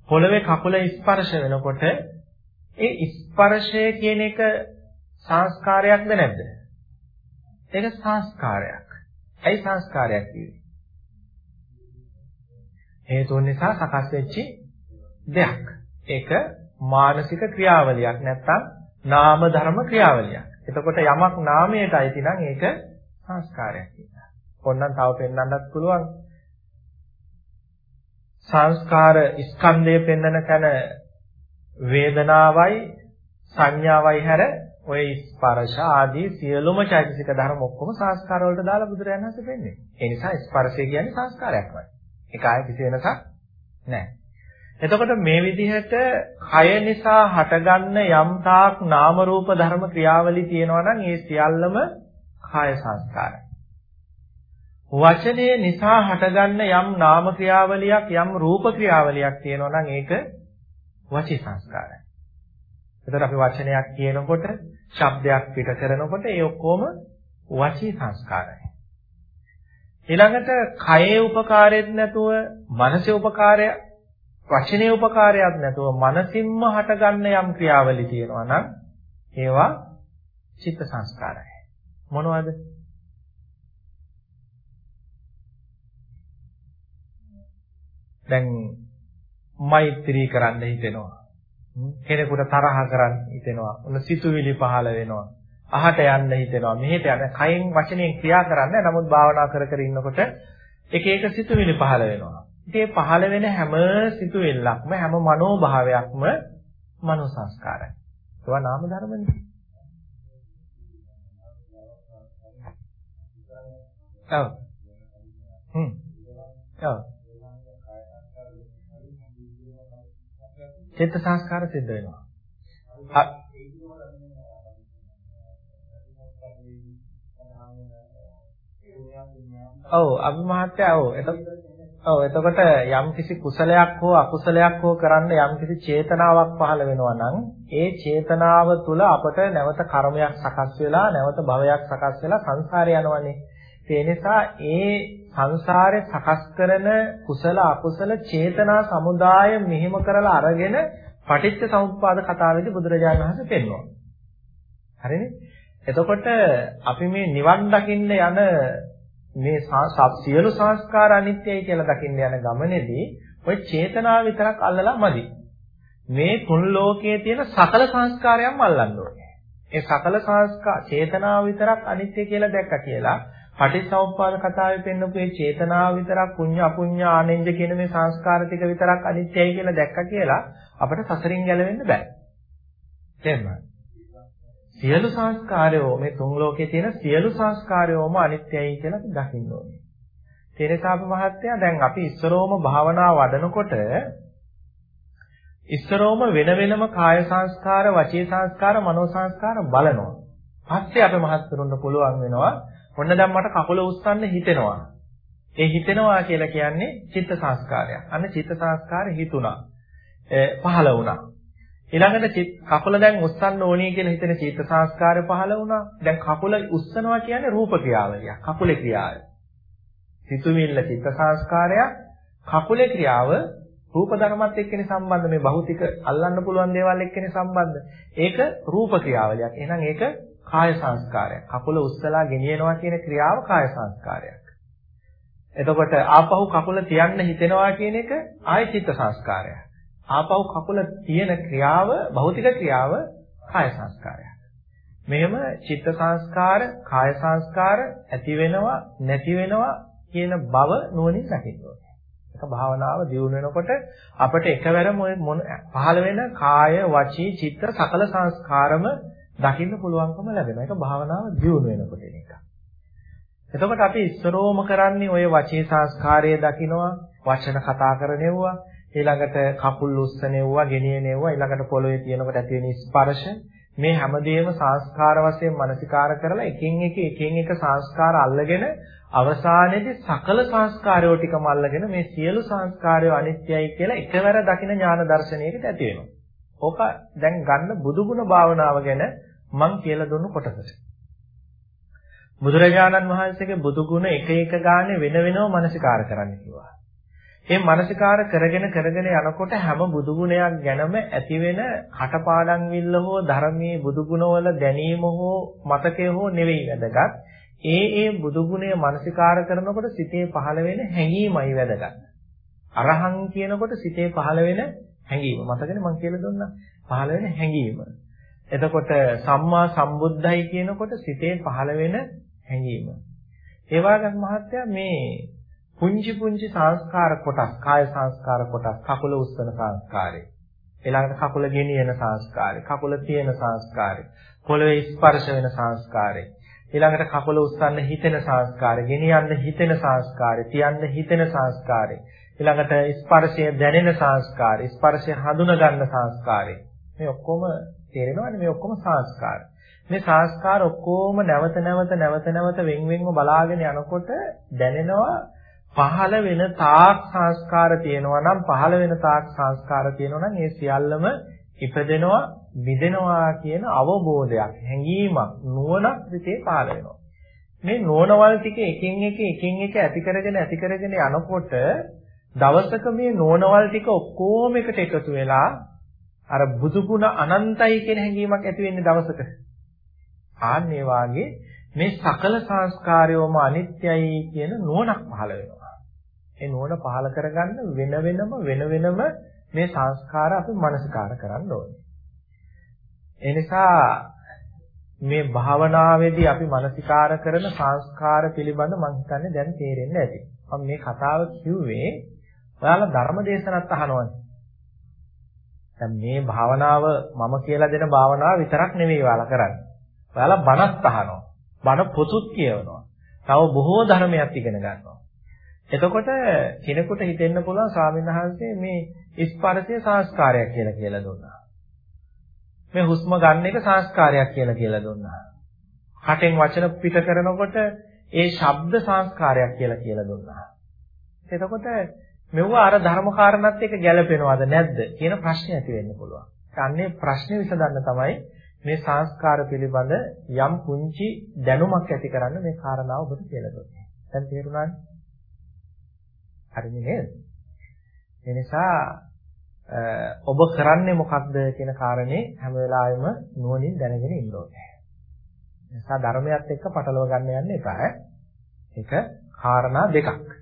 පොළවේ කකුල ස්පර්ශ වෙනකොට ඒ ස්පර්ශය කියන එක සංස්කාරයක්ද නැද්ද? ඒක සංස්කාරයක්. ඇයි සංස්කාරයක් කියන්නේ? හේතුන් නිසා සකස් වෙච්ච දෙයක්. ඒක මානසික ක්‍රියාවලියක් නැත්තම් නාම ධර්ම ක්‍රියාවලියක්. එතකොට යමක් නාමයට අයිති නම් ඒක සංස්කාරයක් කියලා. ඕනනම් තව පෙන්වන්නත් පුළුවන්. සංස්කාර ස්කන්ධය පෙන්වන තැන වේදනාවයි සංඥාවයි හැර ඔය ස්පර්ශ ආදී සියලුම චෛතසික ධර්ම ඔක්කොම සංස්කාර වලට දාලා බුදුරයන් වහන්සේ පෙන්නේ. ඒ නිසා ස්පර්ශය කියන්නේ සංස්කාරයක්මයි. ඒක ආයෙ කිසි වෙනසක් නැහැ. එතකොට මේ විදිහට කය නිසා හටගන්න යම් තාක් නාම රූප ධර්ම ක්‍රියාවලි තියෙනවා නම් ඒ සියල්ලම කාය සංස්කාරයි. වචනය නිසා හටගන්න යම් නාම ක්‍රියාවලියක් යම් රූප ක්‍රියාවලියක් තියෙනවා නම් ඒක වචී සංස්කාරයි. එතකොට අපි වචනයක් කියනකොට, ශබ්දයක් පිට කරනකොට ඒ ඔක්කොම වචී සංස්කාරයි. ඊළඟට කයේ උපකාරයක් නැතුව, මනසේ උපකාරය, වචනේ උපකාරයක් නැතුව මනසින්ම හටගන්න යම් ක්‍රියාවලි තියෙනවා නම් ඒවා චිත්ත සංස්කාරයි. මොනවද? දැන් මෛත්‍රී කරන්න හිතෙනවා. කෙනෙකුට තරහ කරන්න හිතෙනවා. උන සිතුවිලි පහළ වෙනවා. අහට යන්න හිතෙනවා. මෙහෙට යන කයෙන් වචනයෙන් ක්‍රියා කරන්නේ නමුත් භාවනා කර කර ඉන්නකොට එක එක සිතුවිලි පහළ වෙනවා. ඉතින් පහළ වෙන හැම සිතුවිල්ලක්ම හැම මනෝභාවයක්ම මනෝ සංස්කාරයි. ඒවා නාම ධර්මනේ. ඔව්. හ්ම්. ඔව්. චිත්ත සංස්කාර සිද්ධ වෙනවා. ඔව් අපි මහත්තයා ඔව් එතකොට ඔව් එතකොට යම් කිසි කුසලයක් හෝ අකුසලයක් හෝ කරන්න යම් කිසි චේතනාවක් පහළ වෙනවා නම් ඒ චේතනාව තුළ අපට නැවත කර්මයක් සකස් වෙලා නැවත භවයක් සකස් වෙලා සංසාරේ යනවනේ. ඒ නිසා ඒ සංසාරේ සකස් කරන කුසල අකුසල චේතනා සමුදාය මෙහෙම කරලා අරගෙන පටිච්ච සමුප්පාද කතාවේදී බුදුරජාණන් වහන්සේ පෙන්වනවා. හරිනේ? එතකොට අපි මේ නිවන් දකින්න යන මේ සියලු සංස්කාර අනිත්‍යයි කියලා දකින්න යන ගමනේදී ඔය චේතනාව විතරක් අල්ලලා මදි. මේ තුන් ලෝකයේ තියෙන සකල සංස්කාරයන්ම අල්ලන්න ඕනේ. ඒ සකල සංස්කාර චේතනාව විතරක් අනිත්‍ය කියලා දැක්ක කියලා පටිච්චසමුප්පාද කතාවේ පෙන්නපු මේ චේතනාව විතරක් පුඤ්ඤ අපුඤ්ඤ ආනෙන්ජ කියන මේ සංස්කාර ටික විතරක් අනිත්‍යයි කියලා දැක්ක කියලා අපිට සසරින් ගැලවෙන්න බෑ. තේරුණාද? සියලු සංස්කාරයෝ මේ තුන් ලෝකයේ තියෙන සියලු සංස්කාරයෝම අනිත්‍යයි කියලා අපි දකින්න ඕනේ. තේරෙසාප මහත්තයා දැන් අපි ඉස්සරෝම භාවනා වඩනකොට ඉස්සරෝම වෙන වෙනම කාය සංස්කාර, වචී සංස්කාර, මනෝ සංස්කාර බලනවා. පස්සේ අපේ මහත්තුරුන්ට පුළුවන් වෙනවා ඔන්න දැන් මට කකුල උස්සන්න හිතෙනවා. ඒ හිතෙනවා කියලා කියන්නේ චිත්ත සංස්කාරයක්. අන්න චිත්ත සංස්කාරය හිතුණා. පහළ වුණා. ඊළඟට කකුල දැන් උස්සන්න ඕනේ කියලා හිතෙන චිත්ත සංස්කාරය පහළ වුණා. දැන් කකුල උස්සනවා කියන්නේ රූප ක්‍රියාවලියක්. කකුලේ ක්‍රියාව. සිතුවිල්ල චිත්ත සංස්කාරයක්. කකුලේ ක්‍රියාව රූප ධර්මات එක්කනේ සම්බන්ධ මේ භෞතික අල්ලන්න පුළුවන් දේවල් එක්කනේ සම්බන්ධ. ඒක රූප ක්‍රියාවලියක්. එහෙනම් ඒක කාය සංස්කාරයක්. කකුල උස්සලා ගෙනියනවා කියන ක්‍රියාව කාය සංස්කාරයක්. එතකොට ආපහු කකුල තියන්න හිතෙනවා කියන එක ආය චිත්ත සංස්කාරයක්. ආපහු කකුල තියෙන ක්‍රියාව භෞතික ක්‍රියාව කාය සංස්කාරයක්. මෙහෙම චිත්ත සංස්කාර, කාය සංස්කාර ඇති වෙනවා, නැති වෙනවා කියන බව නුවණින් දකින්න ඕනේ. ඒක භාවනාව දියුණු වෙනකොට අපිට එකවරම පහළ වෙන කාය, වචී, චිත්ත සකල සංස්කාරම දකින්න පුළුවන්කම ලැබෙනවා. ඒක භාවනාව දියුණු වෙනකොට එක. එතකොට අපි ඉස්සරෝම කරන්නේ ওই වචී සංස්කාරය දකිනවා, වචන කතා කරනෙව්වා, ඊළඟට කකුල් උස්සනෙව්වා, ගෙනියනෙව්වා, ඊළඟට පොළවේ තියෙනකොට ඇති වෙන ස්පර්ශ මේ හැමදේම සංස්කාර වශයෙන් මනසිකාර කරලා එකින් එක එකින් එක සංස්කාර අල්ලගෙන අවසානයේදී සකල සංස්කාරයෝ ටිකම අල්ලගෙන මේ සියලු සංස්කාරයෝ අනිත්‍යයි කියලා එකවර දකින ඥාන දර්ශනයකට ඇති වෙනවා. ඕක දැන් ගන්න බුදුගුණ භාවනාව ගැන මම කියලා දුන්නු කොටසට. බුදුරජාණන් වහන්සේගේ බුදුගුණ එක එක ගානේ වෙන වෙනම මනසිකාර කරන්න කිව්වා. මේ මානසිකාර කරගෙන කරගෙන යනකොට හැම බුදු ගුණයක් ගැනම ඇතිවෙන කටපාඩම් විල්ල හෝ ධර්මයේ බුදු ගුණවල දැනීම හෝ මතකය හෝ නෙවෙයි වැදගත්. ඒ ඒ බුදු ගුණය මානසිකාර කරනකොට සිතේ පහළ වෙන හැඟීමයි වැදගත්. අරහං කියනකොට සිතේ පහළ වෙන හැඟීම. මතකනේ මම කියලා දුන්නා. පහළ වෙන හැඟීම. එතකොට සම්මා සම්බුද්ධයි කියනකොට සිතේ පහළ වෙන හැඟීම. ඒ වගේම මහත්තයා මේ පුංචි පුංචි සංස්කාර කොටස්, කාය සංස්කාර කොටස්, කකුල උස්සන සංස්කාරය. ඊළඟට කකුල ගෙනියන සංස්කාරය, කකුල තියෙන සංස්කාරය, පොළවේ ස්පර්ශ වෙන සංස්කාරය. ඊළඟට කකුල උස්සන්න හිතෙන සංස්කාරය, ගෙනියන්න හිතෙන සංස්කාරය, තියන්න හිතෙන සංස්කාරය. ඊළඟට ස්පර්ශය දැනෙන සංස්කාරය, ස්පර්ශය හඳුන ගන්න සංස්කාරය. මේ ඔක්කොම තේරෙනවනේ මේ ඔක්කොම සංස්කාර. මේ සංස්කාර ඔක්කොම නැවත නැවත නැවත නැවත වෙන් වෙන්ව බලාගෙන යනකොට දැනෙනවා පහළ වෙන තාක් සංස්කාර තියෙනවා නම් පහළ වෙන තාක් සංස්කාර තියෙනවා නම් ඒ සියල්ලම ඉපදෙනවා විදෙනවා කියන අවබෝධයක් හැඟීමක් නුවණක් විතේ පහළ වෙනවා මේ නෝනවල් ටික එකින් එක එකින් එක ඇති කරගෙන ඇති කරගෙන යනකොට දවසක මේ නෝනවල් ටික ඔක්කොම එකට එකතු වෙලා අර බුදු ගුණ අනන්තයි කියන හැඟීමක් ඇති වෙන්නේ දවසක ආන් ඒ වාගේ මේ සකල සංස්කාරයෝම අනිත්‍යයි කියන නුවණක් පහළ වෙනවා ඒ නුවණ පහල කරගන්න වෙන වෙනම වෙන වෙනම මේ සංස්කාර අපි මනසකාර කරන්න ඕනේ. ඒ නිසා මේ භාවනාවේදී අපි මනසිකාර කරන සංස්කාර පිළිබඳ මම හිතන්නේ දැන් තේරෙන්නේ නැති. මම මේ කතාව කිව්වේ ඔයාලා ධර්ම දේශනත් අහනවනේ. දැන් මේ භාවනාව මම කියලා දෙන භාවනාව විතරක් නෙවෙයි ඔයාලා කරන්නේ. ඔයාලා බණත් අහනවා. බණ පොතුත් කියවනවා. තව බොහෝ ධර්මයක් ඉගෙන ගන්නවා. එතකොට කෙනෙකුට හිතෙන්න පුළුවන් ස්වාමීන් වහන්සේ මේ ස්පර්ශය සංස්කාරයක් කියලා කියලා දුන්නා. මේ හුස්ම ගන්න එක සංස්කාරයක් කියලා කියලා දුන්නා. කටෙන් වචන පිට කරනකොට ඒ ශබ්ද සංස්කාරයක් කියලා කියලා දුන්නා. එතකොට මෙව අර ධර්මකාරණත් එක්ක ගැලපෙනවද නැද්ද කියන ප්‍රශ්නේ ඇති වෙන්න පුළුවන්. අන්නේ ප්‍රශ්නේ විසඳන්න තමයි මේ සංස්කාර පිළිබඳ යම් පුංචි දැනුමක් ඇති කරන්න මේ කාරණාව ඔබට කියලා දුන්නේ. දැන් තේරුණානේ? හරිනේ නේද? ඒ නිසා ඔබ කරන්නේ මොකක්ද කියන කාරණේ හැම වෙලාවෙම නුවණින් දැනගෙන ඉන්න ඕනේ. ඒ නිසා ධර්මයත් එක්ක පටලව ගන්න යන්න එපා. ඒක කාරණා දෙකක්.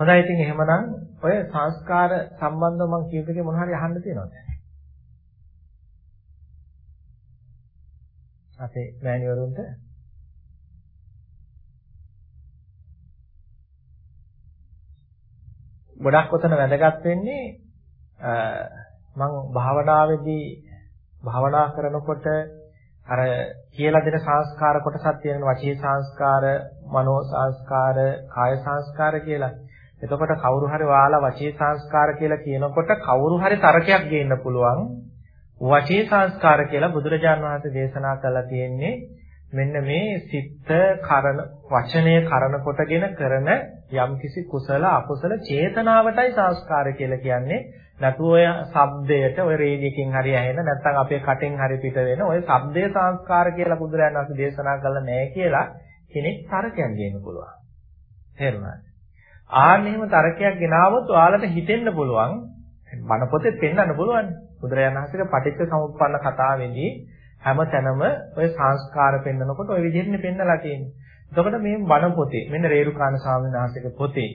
හොඳයි ඉතින් එහෙමනම් ඔය සංස්කාර සම්බන්ධව මම කියපු එකේ මොන හරි අහන්න තියෙනවද? අපේ මෑණිවරුන්ට ගොඩක් ඔතන වැදගත් වෙන්නේ මම භාවනාවේදී භාවනා කරනකොට අර කියලා දෙන සංස්කාර කොටසක් තියෙනවා වචී සංස්කාර, මනෝ සංස්කාර, කාය සංස්කාර කියලා. එතකොට කවුරු හරි වාලා වචී සංස්කාර කියලා කියනකොට කවුරු හරි තරකයක් ගේන්න පුළුවන්. වචී සංස්කාර කියලා බුදුරජාන් වහන්සේ දේශනා කළා තියෙන්නේ මෙන්න මේ සිත් කරන වචනය කරන කොටගෙන කරන යම්කිසි කුසල අකුසල චේතනාවටයි සංස්කාර කියලා කියන්නේ. නැතු ඔය ශබ්දයට ඔය රේඩියකින් හරි ඇහෙන නැත්නම් අපේ කටෙන් හරි පිට වෙන ඔය ශබ්දේ සංස්කාර කියලා බුදුරජාණන් වහන්සේ දේශනා කළා නෑ කියලා කෙනෙක් තරකයක් දෙන්න පුළුවන්. තේරුණාද? ආන්න එහෙම තරකයක් ගෙනාවොත් ඔයාලට හිතෙන්න පුළුවන් බණ පොතේ පෙන්වන්න පුළුවන්. බුදුරජාණන් වහන්සේගේ පටිච්ච සමුප්පන්න කතාවේදී හැමතැනම ඔය සංස්කාර පෙන්වනකොට ඔය විදිහටනේ පෙන්නලා තියෙන්නේ. එතකොට මේ බණ පොතේ මෙන්න රේරුකාණ ස්වාමීන් වහන්සේගේ පොතේ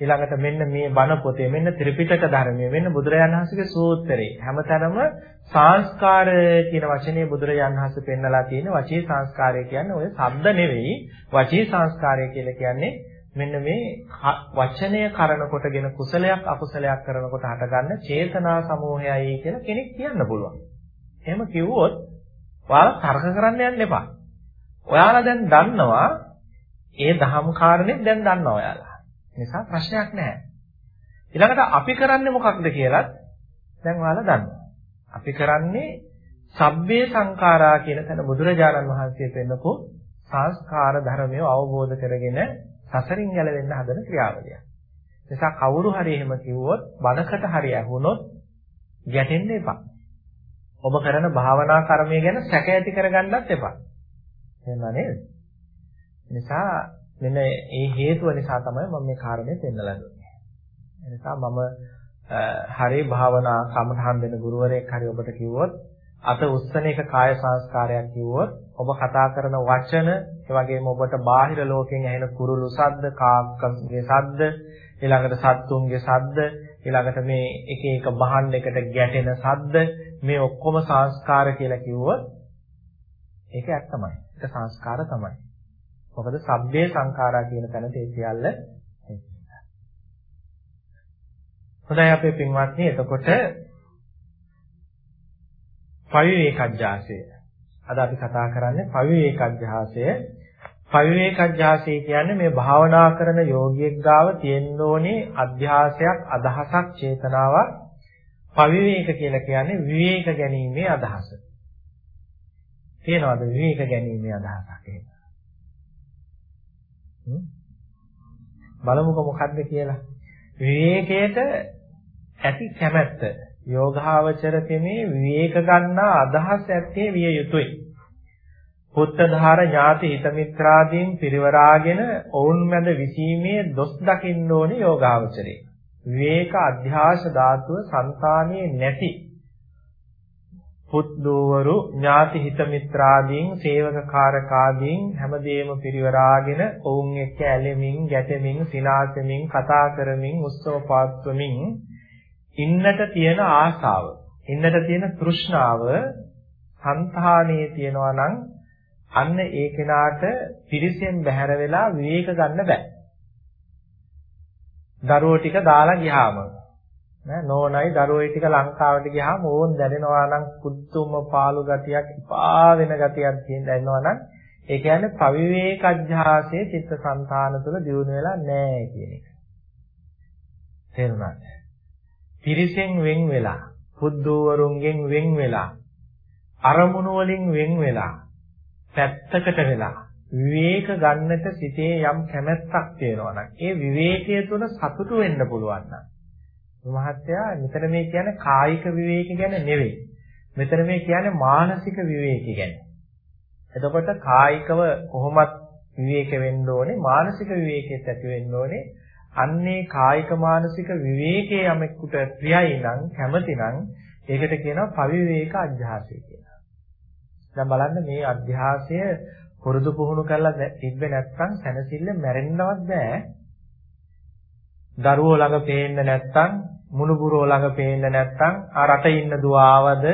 ඊළඟට මෙන්න මේ බණ පොතේ මෙන්න ත්‍රිපිටක ධර්මයේ මෙන්න බුදුරජාණන් වහන්සේගේ සූත්‍රේ හැමතැනම සංස්කාර කියන වචනේ බුදුරජාණන් වහන්සේ පෙන්නලා තියෙන වචී සංස්කාරය කියන්නේ ඔය ශබ්ද නෙවෙයි වචී සංස්කාරය කියලා කියන්නේ මෙන්න මේ වචනය කරන කොටගෙන කුසලයක් අකුසලයක් කරනකොට හටගන්න චේතනා සමූහයයි කියලා කෙනෙක් කියන්න පුළුවන්. එහෙම කිව්වොත් ඔයාලා තර්ක කරන්න යන්න එපා. ඔයාලා දැන් දන්නවා ඒ දහම් කාරණේ දැන් දන්නවා ඔයාලා. නිසා ප්‍රශ්නයක් නැහැ. ඊළඟට අපි කරන්නේ මොකක්ද කියලත් දැන් ඔයාලා දන්නවා. අපි කරන්නේ සබ්බේ සංඛාරා කියන තැන බුදුරජාණන් වහන්සේ පෙන්නපු සංස්කාර ධර්මය අවබෝධ කරගෙන සසරින් ගැලවෙන්න හදන ක්‍රියාවලිය. නිසා කවුරු හරි එහෙම කිව්වොත් බණකට හරි ඇහුනොත් ගැටෙන්න එපා. ඔබ කරන භාවනා කර්මය ගැන සැක ඇති කරගන්නත් එපා. එහෙම නේද? නිසා මෙන්න ඒ හේතුව නිසා තමයි මම මේ කාරණේ පෙන්නලා දුන්නේ. එනිසා මම හරි භාවනා සම්හන් දෙන ගුරුවරයෙක් හරි ඔබට කිව්වොත් අත උස්සන එක කාය සංස්කාරයක් කිව්වොත් ඔබ කතා කරන වචන ඒ වගේම ඔබට බාහිර ලෝකෙන් ඇහෙන කුරුළු සද්ද කාක්කගේ සද්ද ඊළඟට සත්තුන්ගේ සද්ද ඊළඟට මේ එක එක බහන් එකට ගැටෙන සද්ද මේ ඔක්කොම සංස්කාර කියලා කිව්වොත් ඒක ඇත්තමයි. ඒක සංස්කාර තමයි. මොකද සබ්බේ සංඛාරා කියන තැනට ඒ සියල්ල හොඳයි අපේ පින්වත්නි එතකොට පවිවේකඥාසය අද අපි කතා කරන්නේ පවිවේකඥාසය පවිවේකඥාසය කියන්නේ මේ භාවනා කරන යෝගියෙක් ගාව තියෙන්න ඕනේ අධ්‍යාසයක් අදහසක් චේතනාවක් පවිවේක කියලා කියන්නේ විවේක ගැනීමේ අදහස. තේනවද විවේක ගැනීමේ අදහසක් එහෙම? බලමුකෝ මොකද්ද කියලා. විවේකයට ඇති කැමැත්ත යෝගාවචර කෙමේ විවේක ගන්නා අදහස් ඇත්තේ විය යුතුයි. පුත්තධාර ඥාති හිත මිත්‍රාදීන් පිරිවරාගෙන ඔවුන් මැද විසීමේ දොස් දකින්න ඕනේ යෝගාවචරේ. විවේක අධ්‍යාශ ධාතුව సంతානියේ නැති පුත්දෝවරු ඥාති හිත මිත්‍රාදීන් සේවක කාරකාදීන් හැමදේම පිරිවරාගෙන ඔවුන් එක්ක ඇලෙමින් ගැටෙමින් සිනාසෙමින් කතා කරමින් උත්සව පාත්වමින් ඉන්නට තියෙන ආසාව ඉන්නට තියෙන තෘෂ්ණාව సంతානයේ තියෙනවා නම් අන්න ඒ කෙනාට පිරිසෙන් බැහැර වෙලා විවේක ගන්න බෑ. දරුවෝ ටික දාලා ගියාම නෑ නෝනයි දරුවෝයි ටික ලංකාවට ගියාම ඕන් දැනෙනවා නම් පුදුම පාළු ගතියක් ඉපා වෙන ගතියක් තියෙන දැනෙනවා නම් ඒ කියන්නේ පවිවේකඥාසයේ චිත්තසංතාන තුළ දියුණු වෙලා නෑ කියන එක. තේරුණාද? පිරිසෙන් වෙන් වෙලා, පුද්දෝවරුන්ගෙන් වෙන් වෙලා, අරමුණු වලින් වෙන් වෙලා, පැත්තකට වෙලා විවේක ගන්නට සිතේ යම් කැමැත්තක් තියෙනවා නම් ඒ විවේකයේ තුන සතුටු වෙන්න පුළුවන් නම් මහත්තයා මෙතන මේ කියන්නේ කායික විවේක ගැන නෙවෙයි. මෙතන මේ කියන්නේ මානසික විවේක ගැන. එතකොට කායිකව කොහොමත් විවේක වෙන්න ඕනේ මානසික විවේකෙත් ඇති වෙන්න ඕනේ. අන්නේ කායික මානසික විවේකයේ යමෙකුට ප්‍රියයි නම් කැමති නම් ඒකට කියනවා පවිවේක අධ්‍යාසය කියලා. දැන් බලන්න මේ අධ්‍යාසය පුරුදු පුහුණු කරලා තිබ්බේ නැත්නම් සැනසille මැරෙන්නවත් බෑ. දරුවෝ ළඟ පේන්න නැත්නම් මුණුබුරෝ ළඟ පේන්න නැත්නම් ආ රටේ ඉන්න දුව ආවද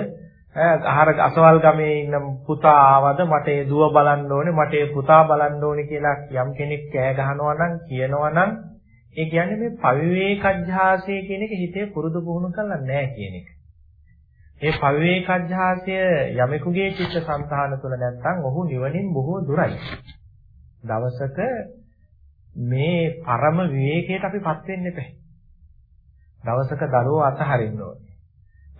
අහර අසවල් ගමේ ඉන්න පුතා ආවද මට ඒ දුව බලන්න ඕනේ මට ඒ පුතා බලන්න ඕනේ කියලා යම් කෙනෙක් කෑ ගහනවා නම් කියනවා නම් ඒ කියන්නේ මේ පවිවේකඥාසය කියන එක හිතේ පුරුදු පුහුණු කරලා නැහැ කියන එක. ඒ පවිවේකඥාසය යමෙකුගේ චිත්ත සංතාන තුළ නැත්නම් ඔහු නිවනින් බොහෝ දුරයි. දවසක මේ පරම විවේකයට අපිපත් වෙන්න එපා. දවසක දරුවෝ අතහරින්න ඕනේ.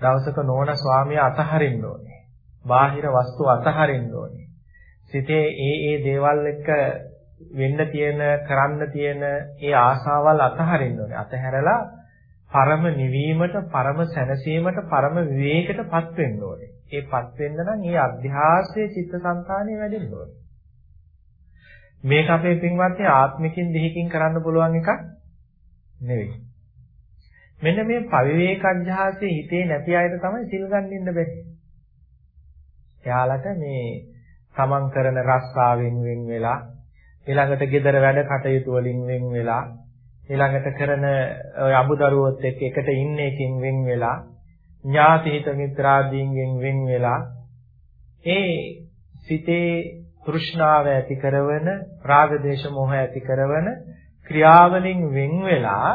දවසක නෝන ස්වාමියා අතහරින්න ඕනේ. බාහිර වස්තු අතහරින්න ඕනේ. සිතේ ඒ ඒ දේවල් එක්ක වෙන්න තියෙන කරන්න තියෙන ඒ ආසාවල් අතහරින්න ඕනේ. අතහැරලා පරම නිවීමට, පරම සැනසීමට, පරම විවේකයටපත් වෙන්න ඕනේ. ඒපත් වෙන්න නම් මේ අධ්‍යාසයේ චිත්තසංතානිය වැඩෙන්න ඕනේ. මේක අපේ පින්වත්නි ආත්මිකින් දෙහිකින් කරන්න පුළුවන් එකක් නෙවෙයි. මෙන්න මේ පවිවේක අධ්‍යාසයේ හිතේ නැති අයට තමයි සිල් ගන්න ඉන්න බැරි. එයාලට මේ තමන් කරන රස්සාවෙන් වෙන් වෙලා ඊළඟට ගෙදර වැඩ කටයුතු වලින් වෙන් වෙලා ඊළඟට කරන ඔය අමුදරුවොත් එක්ක එකට ඉන්න එකකින් වෙන් වෙලා ඥාති හිත මිත්‍රාදීන්ගෙන් වෙන් වෙලා ඒ සිතේ තෘෂ්ණාව ඇති කරන රාග දේශ මොහ ඇති කරන ක්‍රියාවලින් වෙන් වෙලා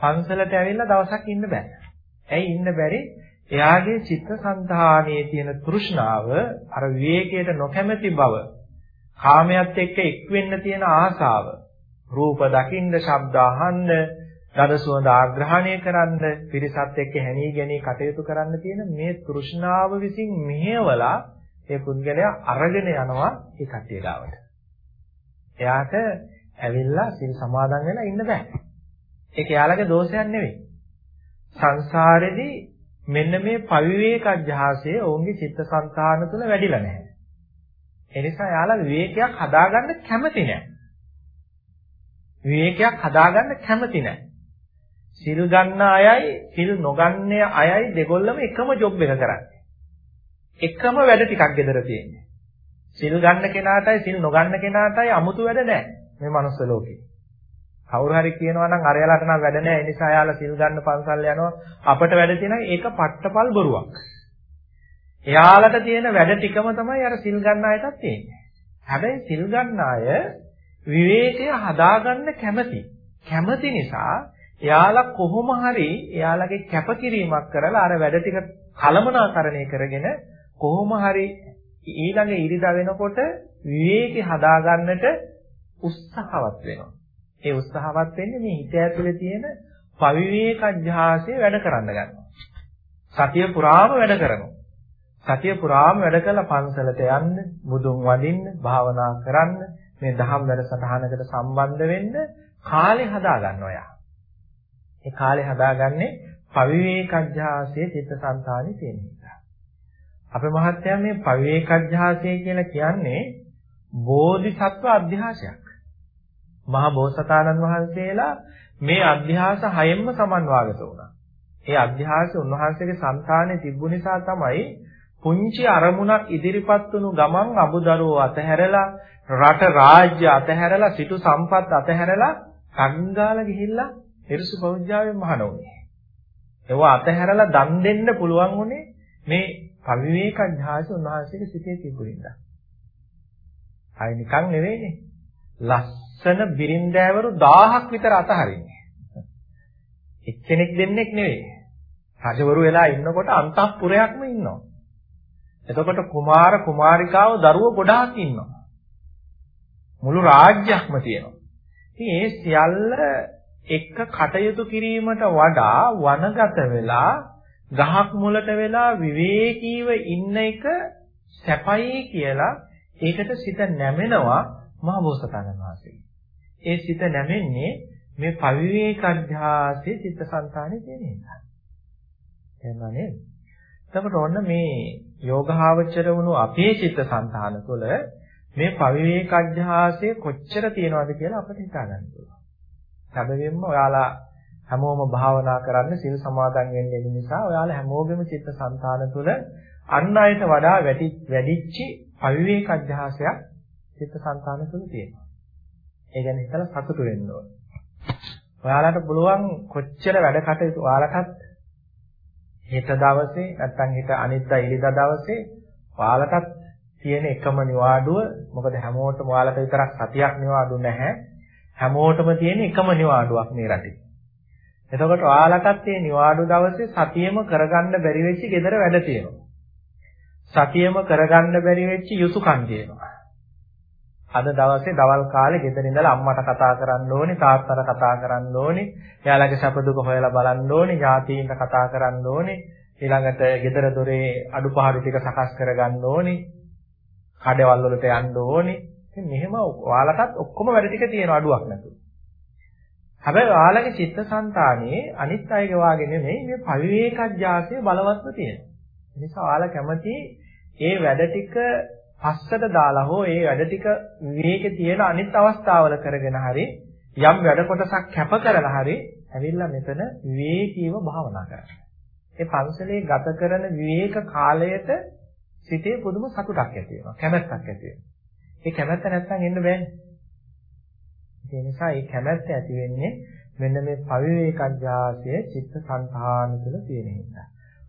පන්සලට ඇවිල්ලා දවසක් ඉන්න බෑ. ඇයි ඉන්න බැරි? එයාගේ චිත්තසංතානයේ තියෙන තෘෂ්ණාව අර විවේකයට නොකැමැති බව කාමයට එක්ක එක් වෙන්න තියෙන ආසාව රූප දකින්න ශබ්ද අහන්න ගඳ සුවඳ ආග්‍රහණය කරන්න පිරිසත් එක්ක හැණී ගැනී කටයුතු කරන්න තියෙන මේ තෘෂ්ණාව විසින් මෙහෙवला ඒ පුද්ගලයා අරගෙන යනවා ඒ කට්ටිය ගාවට. එයාට ඇවිල්ලා සිල් සමාදන් වෙලා ඉන්න බෑ. ඒක එයාලගේ දෝෂයක් නෙවෙයි. සංසාරෙදී මෙන්න මේ පවිවේක අධ්‍යාසය ඔවුන්ගේ චිත්තසංතාන තුළ වැඩිලා නැහැ. ඒ නිසා යාලා විවේකයක් හදාගන්න කැමති නැහැ. විවේකයක් හදාගන්න කැමති නැහැ. සිල් ගන්න අයයි සිල් නොගන්න අයයි දෙගොල්ලම එකම ජොබ් එක කරන්නේ. එකම වැඩ ටිකක් gedara තියෙන්නේ. සිල් ගන්න කෙනාටයි සිල් නොගන්න කෙනාටයි 아무තු වැඩ නැහැ මේ මනුස්ස ලෝකේ. කවුරු හරි කියනවා නම් අරයාලට නම් වැඩ නැහැ ඒ නිසා යාලා සිල් ගන්න පන්සල් යනවා අපට වැඩ තියෙනවා ඒක පට්ටපල් බොරුවක්. එයාලට තියෙන වැඩ ටිකම තමයි අර සිල් ගන්න අයටත් තියෙන්නේ. හැබැයි සිල් ගන්න අය විවේකය හදාගන්න කැමති. කැමති නිසා එයාලා කොහොම හරි එයාලගේ කැපකිරීමක් කරලා අර වැඩ ටික කලමනාකරණය කරගෙන කොහොම හරි ඊළඟ ඉරිදා වෙනකොට විවේකී හදාගන්නට උත්සාහවත් වෙනවා. ඒ උත්සාහවත් වෙන්නේ මේ හිත ඇතුලේ තියෙන පවිවේකඥාසය වැඩ කරන්න ගන්නවා. සතිය පුරාම වැඩ කරනවා. සතිය පුරාම වැඩ කළා පන්සලට යන්න, බුදුන් වදින්න, භාවනා කරන්න, මේ දහම් වැඩසටහනකට සම්බන්ධ වෙන්න කාලේ හදා ගන්නවා යා. ඒ කාලේ හදාගන්නේ පවිවේකඥාසයේ චිත්තසංතානෙ තියෙන නිසා. අපේ මහත්තයා මේ පවිවේකඥාසය කියලා කියන්නේ බෝධිසත්ව අධ්‍යාසයක්. මහා බෝසතාණන් වහන්සේලා මේ අධ්‍යාස හයෙන්ම සමන්වාගත වුණා. ඒ අධ්‍යාස උන්වහන්සේගේ సంతානේ තිබු නිසා තමයි පුංචි අරමුණක් ඉදිරිපත් වුණු ගමන් අබුදරුව අතහැරලා රට රාජ්‍ය අතහැරලා සිටු සම්පත් අතහැරලා සංගාල ගිහිල්ලා හිරසු බෞද්ධාවෙන් මහණ වුණේ. ඒවා අතහැරලා දන් දෙන්න පුළුවන් උනේ මේ පවිවේක අධ්‍යාස උන්වහන්සේගේ සිතේ තිබුණා. අය නිකන් නෙවෙයිනේ. ලස්සන බිරින්දෑවරු 1000ක් විතර අතහරින්නේ. එක්කෙනෙක් දෙන්නෙක් නෙවෙයි. රජවරු වෙලා ඉන්නකොට අන්තఃපුරයක්ම ඉන්නවා. එතකොට කුමාර කුමාරිකාව දරුවෝ ගොඩාක් ඉන්නවා. මුළු රාජ්‍යයක්ම තියෙනවා. ඉතින් ඒ සියල්ල එක්ක කටයුතු කිරීමට වඩා වනගත වෙලා ගහක් මුලට වෙලා විවේකීව ඉන්න එක සැපයි කියලා ඒකට සිත නැමෙනවා මහ බෝසතාණන් වහන්සේ. ඒ සිත නැමෙන්නේ මේ පවිවේකඥාසයේ චිත්තසංතානෙ තියෙන නිසා. එහෙම නේද? එතකොට ඔන්න මේ යෝගාවචර වුණු අපේ චිත්තසංතාන තුළ මේ පවිවේකඥාසයේ කොච්චර තියෙනවද කියලා අපිට හිතා ගන්න පුළුවන්. සැබවින්ම ඔයාලා හැමෝම භාවනා කරන්න සිල් සමාදන් වෙන්න ඉන්න නිසා ඔයාලා හැමෝගෙම චිත්තසංතාන තුළ අන් අයට වඩා වැඩිච්ච පවිවේකඥාසයක් චිත්තසංතාන තුළ තියෙනවා. ඒ ගැන හිතලා සතුටු වෙන්න ඕන. ඔයාලට පුළුවන් කොච්චර වැඩ කටයුතු ඔයාලටත් හෙට දවසේ නැත්නම් හෙට අනිද්දා ඉරිදා දවසේ ඔයාලටත් තියෙන එකම නිවාඩුව මොකද හැමෝටම ඔයාලට විතරක් සතියක් නිවාඩු නැහැ හැමෝටම තියෙන එකම නිවාඩුවක් මේ රටේ. එතකොට ඔයාලටත් මේ නිවාඩු දවසේ සතියෙම කරගන්න බැරි වෙච්ච gedara වැඩ තියෙනවා. සතියෙම කරගන්න බැරි වෙච්ච යුතුයකම් තියෙනවා. අද දවසේ දවල් කාලේ ගෙදර ඉඳලා අම්මට කතා කරන්න ඕනේ, තාත්තට කතා කරන්න ඕනේ, එයාලගේ සැප දුක හොයලා බලන්න ඕනේ, ඥාතීන්ට කතා කරන්න ඕනේ, ඊළඟට ගෙදර දොරේ අඩුපාඩු ටික සකස් කරගන්න ඕනේ. කඩවල් වලට යන්න ඕනේ. ඉතින් මෙහෙම ඔයාලටත් ඔක්කොම වැඩ ටික තියෙන අඩුවක් නැතුව. හැබැයි ඔයාලගේ චිත්තසංතානයේ අනිත් අයගේ වාගේ නෙමෙයි මේ පවිවේකඥාසය බලවත්ව තියෙනවා. ඒ නිසා ඔයාලා කැමති ඒ වැඩ ටික පස්සට දාලා හෝ ඒ වැඩ ටික විවේකේ තියෙන අනිත් අවස්ථාවල කරගෙන හරි යම් වැඩ කොටසක් කැප කරලා හරි ඇවිල්ලා මෙතන විවේකීව භාවනා කරන්න. ඒ පන්සලේ ගත කරන විවේක කාලයට සිතේ පුදුම සතුටක් ඇති වෙනවා. කැමැත්තක් ඇති වෙනවා. ඒ කැමැත්ත නැත්තම් එන්න බෑනේ. ඒ නිසා මේ කැමැත්ත ඇති වෙන්නේ මෙන්න මේ පවිවේකඥාසය චිත්තසංතාන තුළ තියෙන නිසා.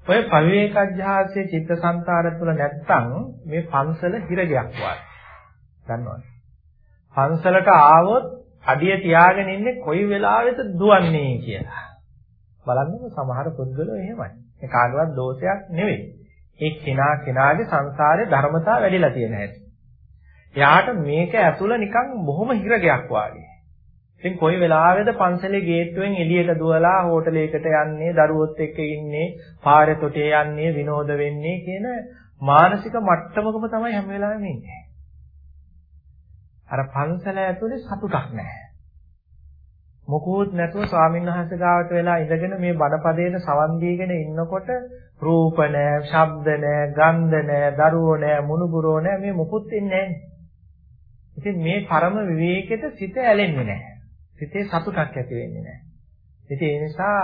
ඔය පවිවේකඥාසය චිත්තසංතාන තුළ නැත්තම් මේ පන්සල හිරගයක් වගේ. දන්නවද? පන්සලට ආවොත් අඩිය තියාගෙන ඉන්නේ කොයි වෙලාවෙද දුවන්නේ කියලා. බලන්නකො සමහර පුද්ගලයෝ එහෙමයි. ඒ කාගවත් දෝෂයක් නෙවෙයි. ඒ කෙනා කෙනාගේ සංසාරේ ධර්මතාව වැඩිලා තියෙන හැටි. එයාට මේක ඇතුළ නිකන් බොහොම හිරගයක් වාගේ. ඉතින් කොයි වෙලාවෙද පන්සලේ ගේට්ටුවෙන් එළියට දුවලා හෝටලයකට යන්නේ, දරුවොත් එක්ක ඉන්නේ, පාරේ තොටේ යන්නේ, විනෝද වෙන්නේ කියන මානසික මට්ටමකම තමයි හැම වෙලාවෙම ඉන්නේ. අර පන්සල ඇතුලේ සතුටක් නැහැ. මොකුත් නැතුව ස්වාමීන් වහන්සේ ගාවට වෙලා ඉඳගෙන මේ බණපදයට සවන් දීගෙන ඉන්නකොට රූප නැහැ, ශබ්ද නැහැ, ගන්ධ නැහැ, දරුවෝ නැහැ, මුණුබුරෝ නැහැ මේ මොකුත් ඉන්නේ නැහැ. ඉතින් මේ පරම විවේකෙට සිත ඇලෙන්නේ නැහැ. සිතේ සතුටක් ඇති වෙන්නේ නැහැ. ඉතින් ඒ නිසා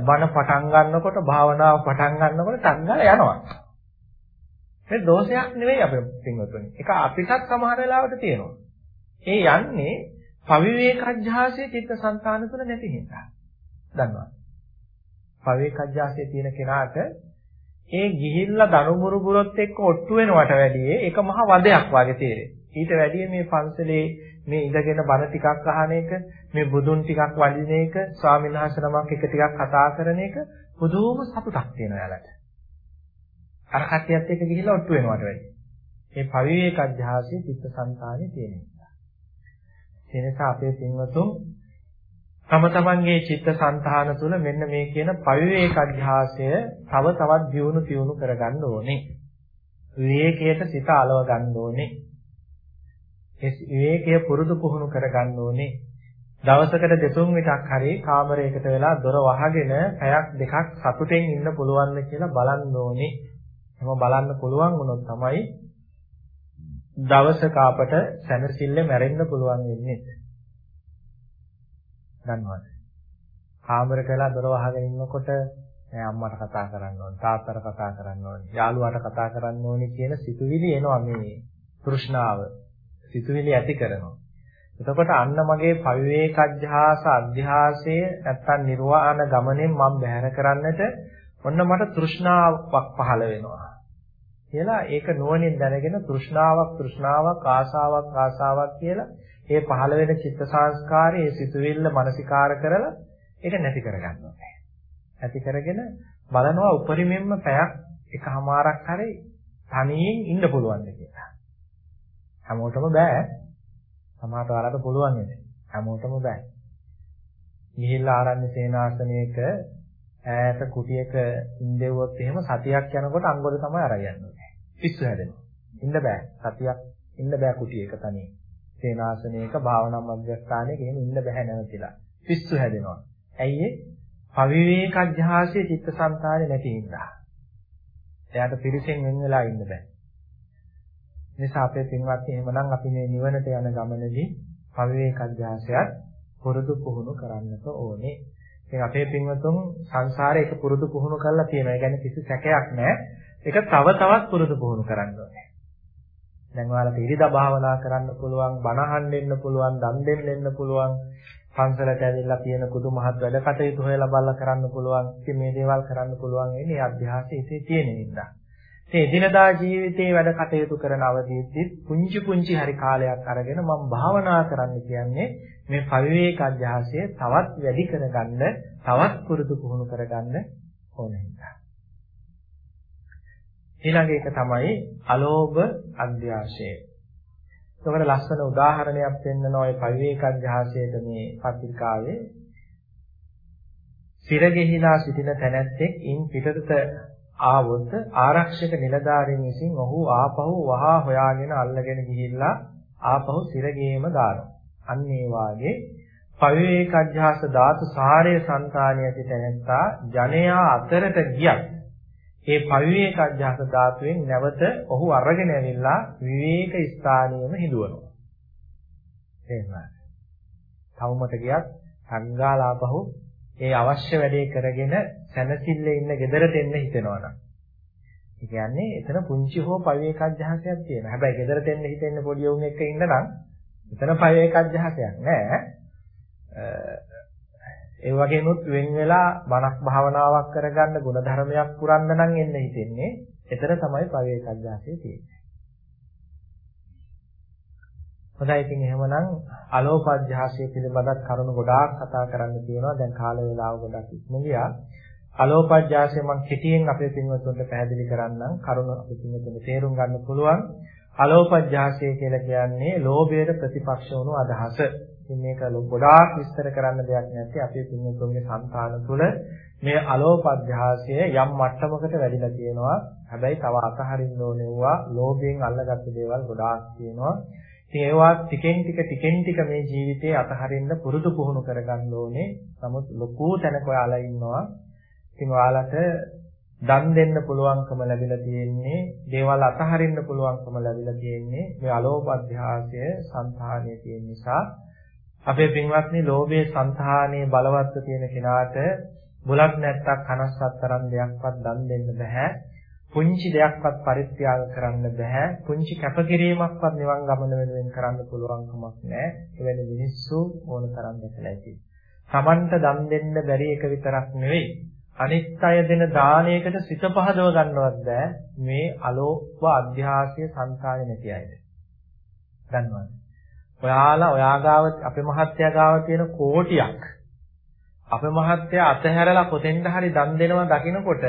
බණ පටන් ගන්නකොට භාවනාව පටන් ගන්නකොට තංගල යනවා. මේ දෝෂයක් නෙවෙයි අපේ පින්වතුනි. ඒක අපිටත් සමහර වෙලාවට තියෙනවා. ඒ යන්නේ පවිවේකඥාසයේ චිත්තසංතාන තුළ නැති හින්දා. දන්නවා. පවිවේකඥාසයේ තියෙන කෙනාට ඒ ගිහිල්ලා දනුමුරු පුරොත් එක්ක ඔට්ටු වෙනවට වැඩිය ඒක මහ වදයක් වගේ තේරෙයි. ඊට වැඩිය මේ පන්සලේ මේ ඉඳගෙන බණ ටිකක් අහන එක, මේ බුදුන් ටිකක් වඩින එක, ස්වාමීන් වහන්සේ නමක් එක ටිකක් කතා කරන එක පුදුම සතුටක් තියෙනවා යාලට. අර කට්ටියත් එක්ක ගිහිල්ලා ඔට්ටු වෙනවට වැඩිය. මේ පවිවේක අධ්‍යාසයේ චිත්තසංතානෙ තියෙන නිසා. ඒ නිසා අපේ සිංවතුන් තම තමන්ගේ චිත්තසංතාන තුළ මෙන්න මේ කියන පවිවේක අධ්‍යාසය තව තවත් දියුණු තියුණු කරගන්න ඕනේ. විවේකයට සිත අලව ගන්න ඕනේ. ඒ විවේකය පුරුදු පුහුණු කරගන්න ඕනේ. දවසකට දෙතුන් විටක් හරි කාමරයකට වෙලා දොර වහගෙන පැයක් දෙකක් සතුටෙන් ඉන්න පුළුවන්ද කියලා බලන්න ඕනේ. එහෙම බලන්න පුළුවන් වුණොත් තමයි දවසක අපට සැනසille මැරෙන්න පුළුවන් වෙන්නේ. දන්නවද? කාමරයක වෙලා දොර වහගෙන ඉන්නකොට මේ අම්මට කතා කරන්න ඕනේ, තාත්තට කතා කරන්න ඕනේ, යාළුවාට කතා කරන්න ඕනේ කියන සිතුවිලි එනවා මේ තෘෂ්ණාව. සිතුවිලි ඇති කරනවා. එතකොට අන්න මගේ පවිවේකඥාස අධ්‍යාසය නැත්තම් නිර්වාණ ගමනෙන් මම බැහැර කරන්නට ඔන්න මට තෘෂ්ණාවක් පහළ වෙනවා. කියලා ඒක නුවණින් දැනගෙන තෘෂ්ණාවක් තෘෂ්ණාවක් ආසාවක් ආසාවක් කියලා ඒ පහළ වෙන චිත්ත සංස්කාරය ඒ සිතුවිල්ල මානසිකාර කරලා ඒක නැති කරගන්න ඕනේ. නැති කරගෙන බලනවා උපරිමෙන්ම පැයක් එකමාරක් හරි තනියෙන් ඉන්න පුළුවන්ද කියලා. හැමෝටම බෑ. සමහරට ඔයාලට පුළුවන් වෙන්නේ. හැමෝටම බෑ. ගිහිල්ලා ආරණ්‍ය සේනාසනයක ඈත කුටියක ඉඳෙව්වොත් එහෙම සතියක් යනකොට අංගොඩ තමයි අරන් යන්නේ. පිස්සු හැදෙනවා. ඉන්න බෑ. සතියක් ඉන්න බෑ කුටියක තනියෙන්. සේනාසනයක භාවනා මධ්‍යස්ථානයක එහෙම ඉන්න බෑ නැවතිලා. පිස්සු හැදෙනවා. ඇයි ඒ? අවිවේකඥාසයේ චිත්තසංතානේ නැති හින්දා. එයාට පිරිසෙන් වෙන් වෙලා ඉන්න බෑ. නිසා අපේ පින්වත්නි එහෙමනම් අපි මේ නිවනට යන ගමනේදී පවිවේක අධ්‍යාසයත් පුරුදු පුහුණු කරන්නට ඕනේ. ඉතින් අපේ පින්වතුන් සංසාරේ එක පුරුදු පුහුණු කරලා තියෙනවා. ඒ කියන්නේ කිසි සැකයක් නැහැ. ඒක තව තවත් පුරුදු පුහුණු කරන්න ඕනේ. දැන් ඔයාලට ඉරිදා භාවනා කරන්න පුළුවන්, බණ අහන්න ඉන්න පුළුවන්, දන් දෙන්න ඉන්න පුළුවන්, පන්සලට ඇවිල්ලා තියෙන කුදු මහත් වැඩ කටයුතු හොයලා බලලා කරන්න පුළුවන්. ඉතින් මේ දේවල් කරන්න පුළුවන් වෙන්නේ අධ්‍යාසයේ ඉතේ තියෙන නිසා. ඒ එදිනදා ජීවිතේ වැඩ කටයුතු කරන අවදීදී පුංචි පුංචි හරි කාලයක් අරගෙන මම භාවනා කරන්න කියන්නේ මේ පවිවේක අධ්‍යාසය තවත් වැඩි කරගන්න, තවත් පුරුදු පුහුණු කරගන්න ඕන හින්දා. ඊළඟ එක තමයි අලෝභ අධ්‍යාසය. ඒකට ලස්සන උදාහරණයක් දෙන්න ඔය පවිවේක අධ්‍යාසයට මේ පත්‍රිකාවේ සිරගෙහිලා සිටින තැනැත්තෙක් ඉන් පිටතට ආවොත් ආරක්ෂක නිලධාරීන් විසින් ඔහු ආපහු වහා හොයාගෙන අල්ලගෙන ගිහිල්ලා ආපහු සිරගේම දානවා. අන්න ඒ වාගේ පවිවේකඥාස ධාතු සාරය సంతානිය සිට නැත්තා ජනයා අතරට ගියත් ඒ පවිවේකඥාස ධාතුවෙන් නැවත ඔහු අරගෙන ඇවිල්ලා විවේක ස්ථානියම හිදුවනවා. එහෙමයි. තවමට ගියත් සංගාලාපහු ඒ අවශ්‍ය වැඩේ කරගෙන සැනසille ඉන්න ගෙදරට එන්න හිතෙනවා නම්. ඒ කියන්නේ එතන පුංචි හෝ පවිවේකඥාසයක් තියෙනවා. හැබැයි ගෙදරට එන්න හිතෙන්න පොඩි උන් එක්ක ඉන්න නම් එතන පවිවේකඥාසයක් නෑ. ඒ වගේමුත් වෙන් වෙලා මනස් භාවනාවක් කරගන්න ගුණධර්මයක් පුරන්න නම් එන්න හිතෙන්නේ. එතන තමයි පවිවේකඥාසය තියෙන්නේ. හොඳයි ඉතින් එහෙමනම් අලෝපඥාසය පිළිබඳත් කරුණු ගොඩාක් කතා කරන්න තියෙනවා. දැන් කාල වේලාව ගොඩක් ඉක්ම ගියා. අලෝපඥාසය මම කෙටියෙන් අපේ පින්වතුන්ට පැහැදිලි කරන්නම්. කරුණු අපේ පින්වතුන්ට තේරුම් ගන්න පුළුවන්. අලෝපඥාසය කියලා කියන්නේ ලෝභයට ප්‍රතිපක්ෂ වුණු අදහස. ඉතින් මේක ගොඩාක් විස්තර කරන්න දෙයක් නැති අපේ පින්වතුන්ගේ సంతාන තුළ මේ අලෝපඥාසය යම් මට්ටමකට වැඩිලා තියෙනවා. හැබැයි තව අතහරින්න ඕනෙවුවා ලෝභයෙන් අල්ලගත්තු දේවල් ගොඩාක් තියෙනවා. ඒවා ටිකෙන් ටික ටිකෙන් ටික මේ ජීවිතේ අතහරින්න පුරුදු පුහුණු කරගන්න ඕනේ. නමුත් ලොකු තැනක ඔයාලා ඉන්නවා. ඉතින් ඔයාලට දන් දෙන්න පුළුවන්කම ලැබිලා තියෙන්නේ, දේවල් අතහරින්න පුළුවන්කම ලැබිලා තියෙන්නේ මේ අලෝභ අධ්‍යාසය సంతානයේ තියෙන නිසා. අපේ පින්වත්නි, ලෝභයේ సంతානයේ බලවත්ව තියෙන කෙනාට බුලත් නැත්තක් හනස්සක් තරම් දෙයක්වත් දන් දෙන්න බෑ. පුංචි දෙයක්වත් පරිත්‍යාග කරන්න බෑ. පුංචි කැපකිරීමක්වත් නිවන් ගමන වෙනුවෙන් කරන්න පුළුවන් කමක් නෑ. එවැනි මිනිස්සු ඕන තරම් දැකලා ඇති. Tamanට දන් දෙන්න බැරි එක විතරක් නෙවෙයි. අනිත් අය දෙන දානයකට සිත පහදව ගන්නවත් බෑ. මේ අලෝප අධ්‍යාසය සංකාය නැති අයද. දන්නවද? ඔයාලා ඔයා ගාව අපේ මහත්තයා ගාව තියෙන කෝටියක් අපේ මහත්තයා අතහැරලා කොතෙන්ද හරි දන් දෙනවා දකිනකොට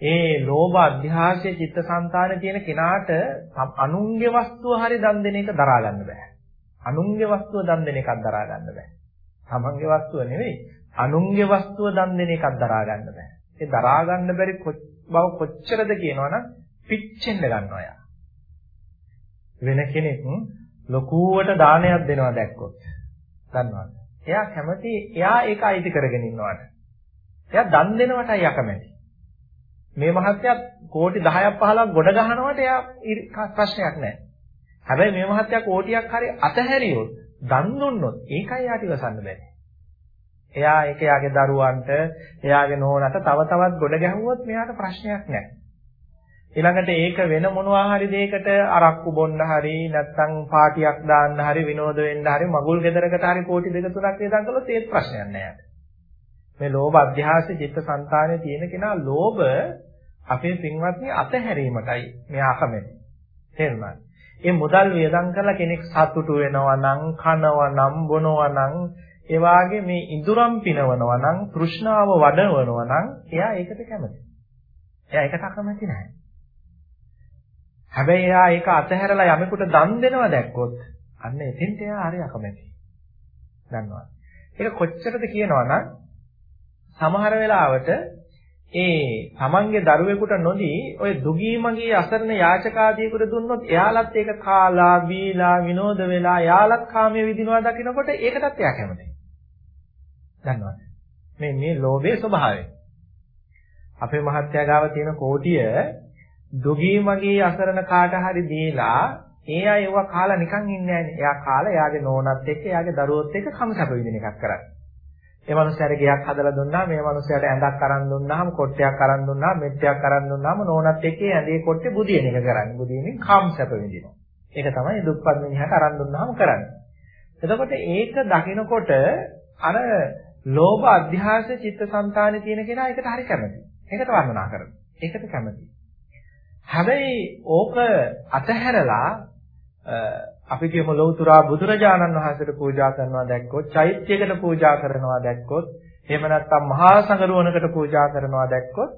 ඒ ලෝභ අධ්‍යාසයේ චිත්තසංතාන තියෙන කෙනාට අනුන්ගේ වස්තුව හරි දන් දෙන එක දරා ගන්න බෑ. අනුන්ගේ වස්තුව දන් දෙන එකක් දරා ගන්න බෑ. තමන්ගේ වස්තුව නෙවෙයි අනුන්ගේ වස්තුව දන් දෙන එකක් දරා ගන්න බෑ. ඒ දරා ගන්න බැරි බව කොච්චරද කියනවනම් පිච්චෙන්න ගන්නවා යා. වෙන කෙනෙක් ලොකුවට දානයක් දෙනවා දැක්කොත් දන්නවද? එයා කැමති එයා ඒක අයිති කරගෙන ඉන්නවට. එයා දන් දෙනවටයි අකමැති. මේ මහත්තයා කෝටි 10ක් 15ක් ගොඩ ගහනවට එයා ප්‍රශ්නයක් නැහැ. හැබැයි මේ මහත්තයා කෝටියක් හරි අතහැරියොත්, දන් දුන්නොත් ඒකයි යාට ඉවසන්න බැහැ. එයා ඒක යාගේ දරුවන්ට, එයාගේ නෝනට තව තවත් ගොඩ ගැහුවොත් මෙයාට ප්‍රශ්නයක් නැහැ. ඊළඟට ඒක වෙන මොනවා හරි දෙයකට අරක්කු බොන්න හරි නැත්නම් පාටියක් දාන්න හරි විනෝද වෙන්න හරි මගුල් ගෙදරකට හරි කෝටි දෙක තුනක් වේදන් කළොත් ඒත් ප්‍රශ්නයක් නෑ. මේ ලෝභ අධ්‍යාස චිත්ත සංතානයේ තියෙන කෙනා ලෝභ අපේ පින්වත්නි අතහැරීමටයි මෙයා අකමැති. තේරුණාද? ඒ මුදල් වියදම් කරලා කෙනෙක් සතුටු වෙනවා නම්, කනවා නම්, බොනවා නම්, ඒ වාගේ මේ ඉඳුරම් පිනවනවා නම්, තෘෂ්ණාව වඩවනවා නම්, එයා ඒකට කැමති. එයා ඒකට අකමැති නැහැ. හැබැයි එයා ඒක අතහැරලා යමෙකුට දන් දෙනවා දැක්කොත් අන්න එතෙන්ට එයා හරි අකමැති. දන්නවා. ඒක කොච්චරද කියනවනම් සමහර වෙලාවට ඒ තමන්ගේ දරුවෙකුට නොදී ඔය දුගී මගේ අසරණ යාචකාදියෙකුට දුන්නොත් එයාලත් ඒක කාලා බීලා විනෝද වෙලා එයාලත් කාමයේ විදිනවා දකිනකොට ඒකටත් එයා කැමතියි. දන්නවද? මේ මේ ලෝභයේ ස්වභාවය. අපේ මහත්යා ගාව තියෙන කෝටිය දුගී මගේ අසරණ කාට හරි දීලා ඒ අය ඒවා කාලා නිකන් ඉන්නේ නැහැ. එයා කාලා එයාගේ නෝනත් එක්ක එයාගේ දරුවොත් එක්ක කමසප විදින එකක් කරන්නේ. ඒ මනුස්සයාට ගෙයක් හදලා දුන්නා, මේ මනුස්සයාට ඇඳක් අරන් දුන්නාම, කොට්ටයක් අරන් දුන්නා, මෙට්ටයක් අරන් දුන්නාම නෝනත් එක්කේ ඇඳේ කොට්ටේ බුදියන එක කරන්නේ. බුදියමින් කාම් සැප විඳිනවා. ඒක තමයි දුප්පත් මිනිහට අරන් දුන්නාම කරන්නේ. එතකොට ඒක දකිනකොට අර ලෝභ අධ්‍යාස චිත්තසංතානේ තියෙන කෙනා ඒකට හරි කැමතියි. ඒකට වර්ණනා කරනවා. ඒකට කැමතියි. හැබැයි ඕක අතහැරලා අපි කියමු ලෞතුරා බුදුරජාණන් වහන්සේට පූජා කරනවා දැක්කොත්, චෛත්‍යයකට පූජා කරනවා දැක්කොත්, එහෙම නැත්නම් මහා සංඝරුවනකට පූජා කරනවා දැක්කොත්,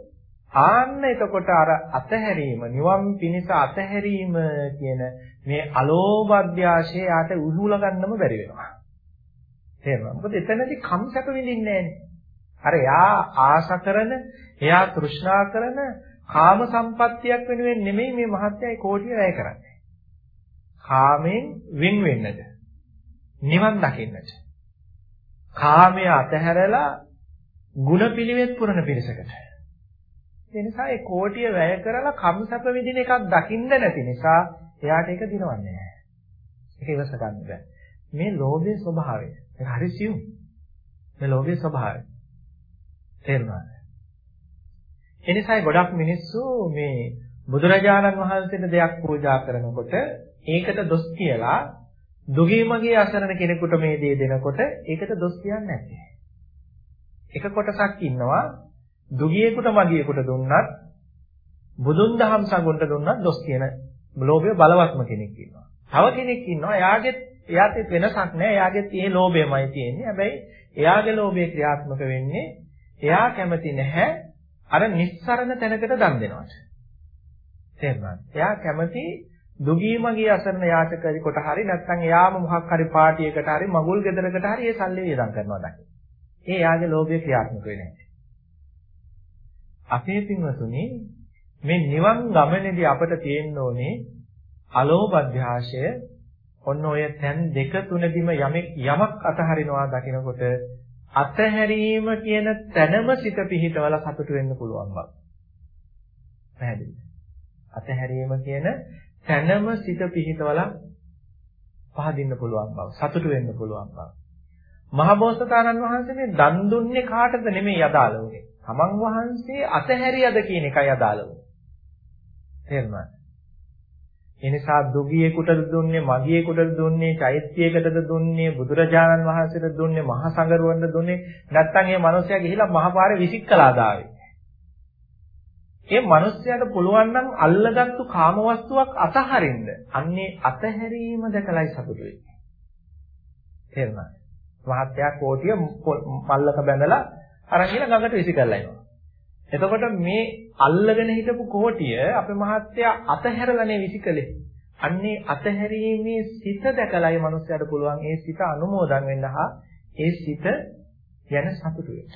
ආන්න එතකොට අර අතහැරීම, නිවන් පිණිස අතහැරීම කියන මේ අලෝභ අධ්‍යාශය යාට උහුල ගන්නම බැරි වෙනවා. තේරෙනවද? මොකද එතනදී කම්සක විඳින්නේ නැහැනේ. අර එයා ආශ කරන, එයා තෘෂ්ණා කරන කාම සම්පත්තියක් වෙනුවෙන් නෙමෙයි මේ මහත්යයි කෝටිය වැය කරන්නේ. කාමෙන් වෙන් වෙන්නද? නිවන් දකින්නද? කාමය අතහැරලා ಗುಣපිලිවෙත් පුරන පිරිසකට. ඒ නිසා ඒ කෝටිය වැය කරලා කම්සප විදින එකක් දකින්න නැති නිසා එයාට ඒක දිනවන්නේ නැහැ. ඒක ඉවස ගන්න බෑ. මේ ලෝභයේ ස්වභාවය. ඒක හරි සියුම්. මේ ලෝභයේ ස්වභාවය. තේරුණාද? එනිසායි ගොඩක් මිනිස්සු මේ බුදුරජාණන් වහන්සේට දෙයක් පූජා කරනකොට ඒකට දොස් කියලා දුගී මගේ අසරණ කෙනෙකුට මේ දේ දෙනකොට ඒකට දොස් කියන්නේ නැහැ. එක කොටසක් ඉන්නවා දුගියෙකුට මගියෙකුට දුන්නත් බුදුන් දහම් සඟුන්ට දුන්නත් දොස් කියන ලෝභය බලවත්ම කෙනෙක් ඉන්නවා. තව කෙනෙක් ඉන්නවා එයාගේ එයාට වෙනසක් නැහැ. එයාගේ තියෙන ලෝභයමයි තියෙන්නේ. හැබැයි එයාගේ ලෝභය ක්‍රියාත්මක වෙන්නේ එයා කැමති නැහැ අර නිස්සරණ තැනකට දන් දෙනවට. තේරුණාද? එයා කැමති දුගී මගී අසරණ යාචකරි කොට හරි නැත්නම් එයාම මොකක් හරි පාටියකට හරි මගුල් ගෙදරකට හරි ඒ සල්ලි වියදම් කරනවා දැන්. ඒ එයාගේ ලෝභය ක්‍රියාත්මක වෙන්නේ නැහැ. අපේ පින්වතුනි මේ නිවන් ගමනේදී අපට තියෙන්න ඕනේ අලෝභ අධ්‍යාශය ඔන්න ඔය තැන් දෙක තුනදිම යමෙක් යමක් අතහරිනවා දකිනකොට අතහැරීම කියන තැනම සිත පිහිටවල සතුට වෙන්න පුළුවන් බව. පැහැදිලිද? අතහැරීම කියන තැනම සිත පිහිටවල පහදින්න පුළුවන් බව, සතුට වෙන්න පුළුවන් බව. මහබෝසතාණන් වහන්සේ මේ දන් දුන්නේ කාටද නෙමෙයි අදාළ වුනේ. තමන් වහන්සේ අතහැරියද කියන එකයි අදාළ වුනේ. තේරුණාද? එනිසා දුගියෙකුටද දුන්නේ, මගියෙකුටද දුන්නේ, චෛත්‍යයකටද දුන්නේ, බුදුරජාණන් වහන්සේට දුන්නේ, මහා සංඝරුවන්ට දුන්නේ, නැත්නම් මේ මිනිසයා ගිහිලා මහපාරේ විසිකලා දාවේ. ඒ මිනිස්යාට පුළුවන් නම් අල්ලගත්තු කාමවස්තුවක් අතහරින්න. අන්නේ අතහැරීම දැකලායි සතුටු වෙන්නේ. තේරුණාද? මහත්යා කෝටිය මල්ලක බැඳලා අරන් ගිහලා ගඟට විසි කරලා එනවා. එතකොට මේ අල්ලගෙන හිටපු කෝටිය අපේ මහත්යා අතහැරලානේ විසිකලේ. අන්නේ අතහැරීමේ සිත දැකලායි මනුස්සයාට පුළුවන් ඒ සිත අනුමෝදන් වෙන්න හා ඒ සිත යන සතුටු වෙන්න.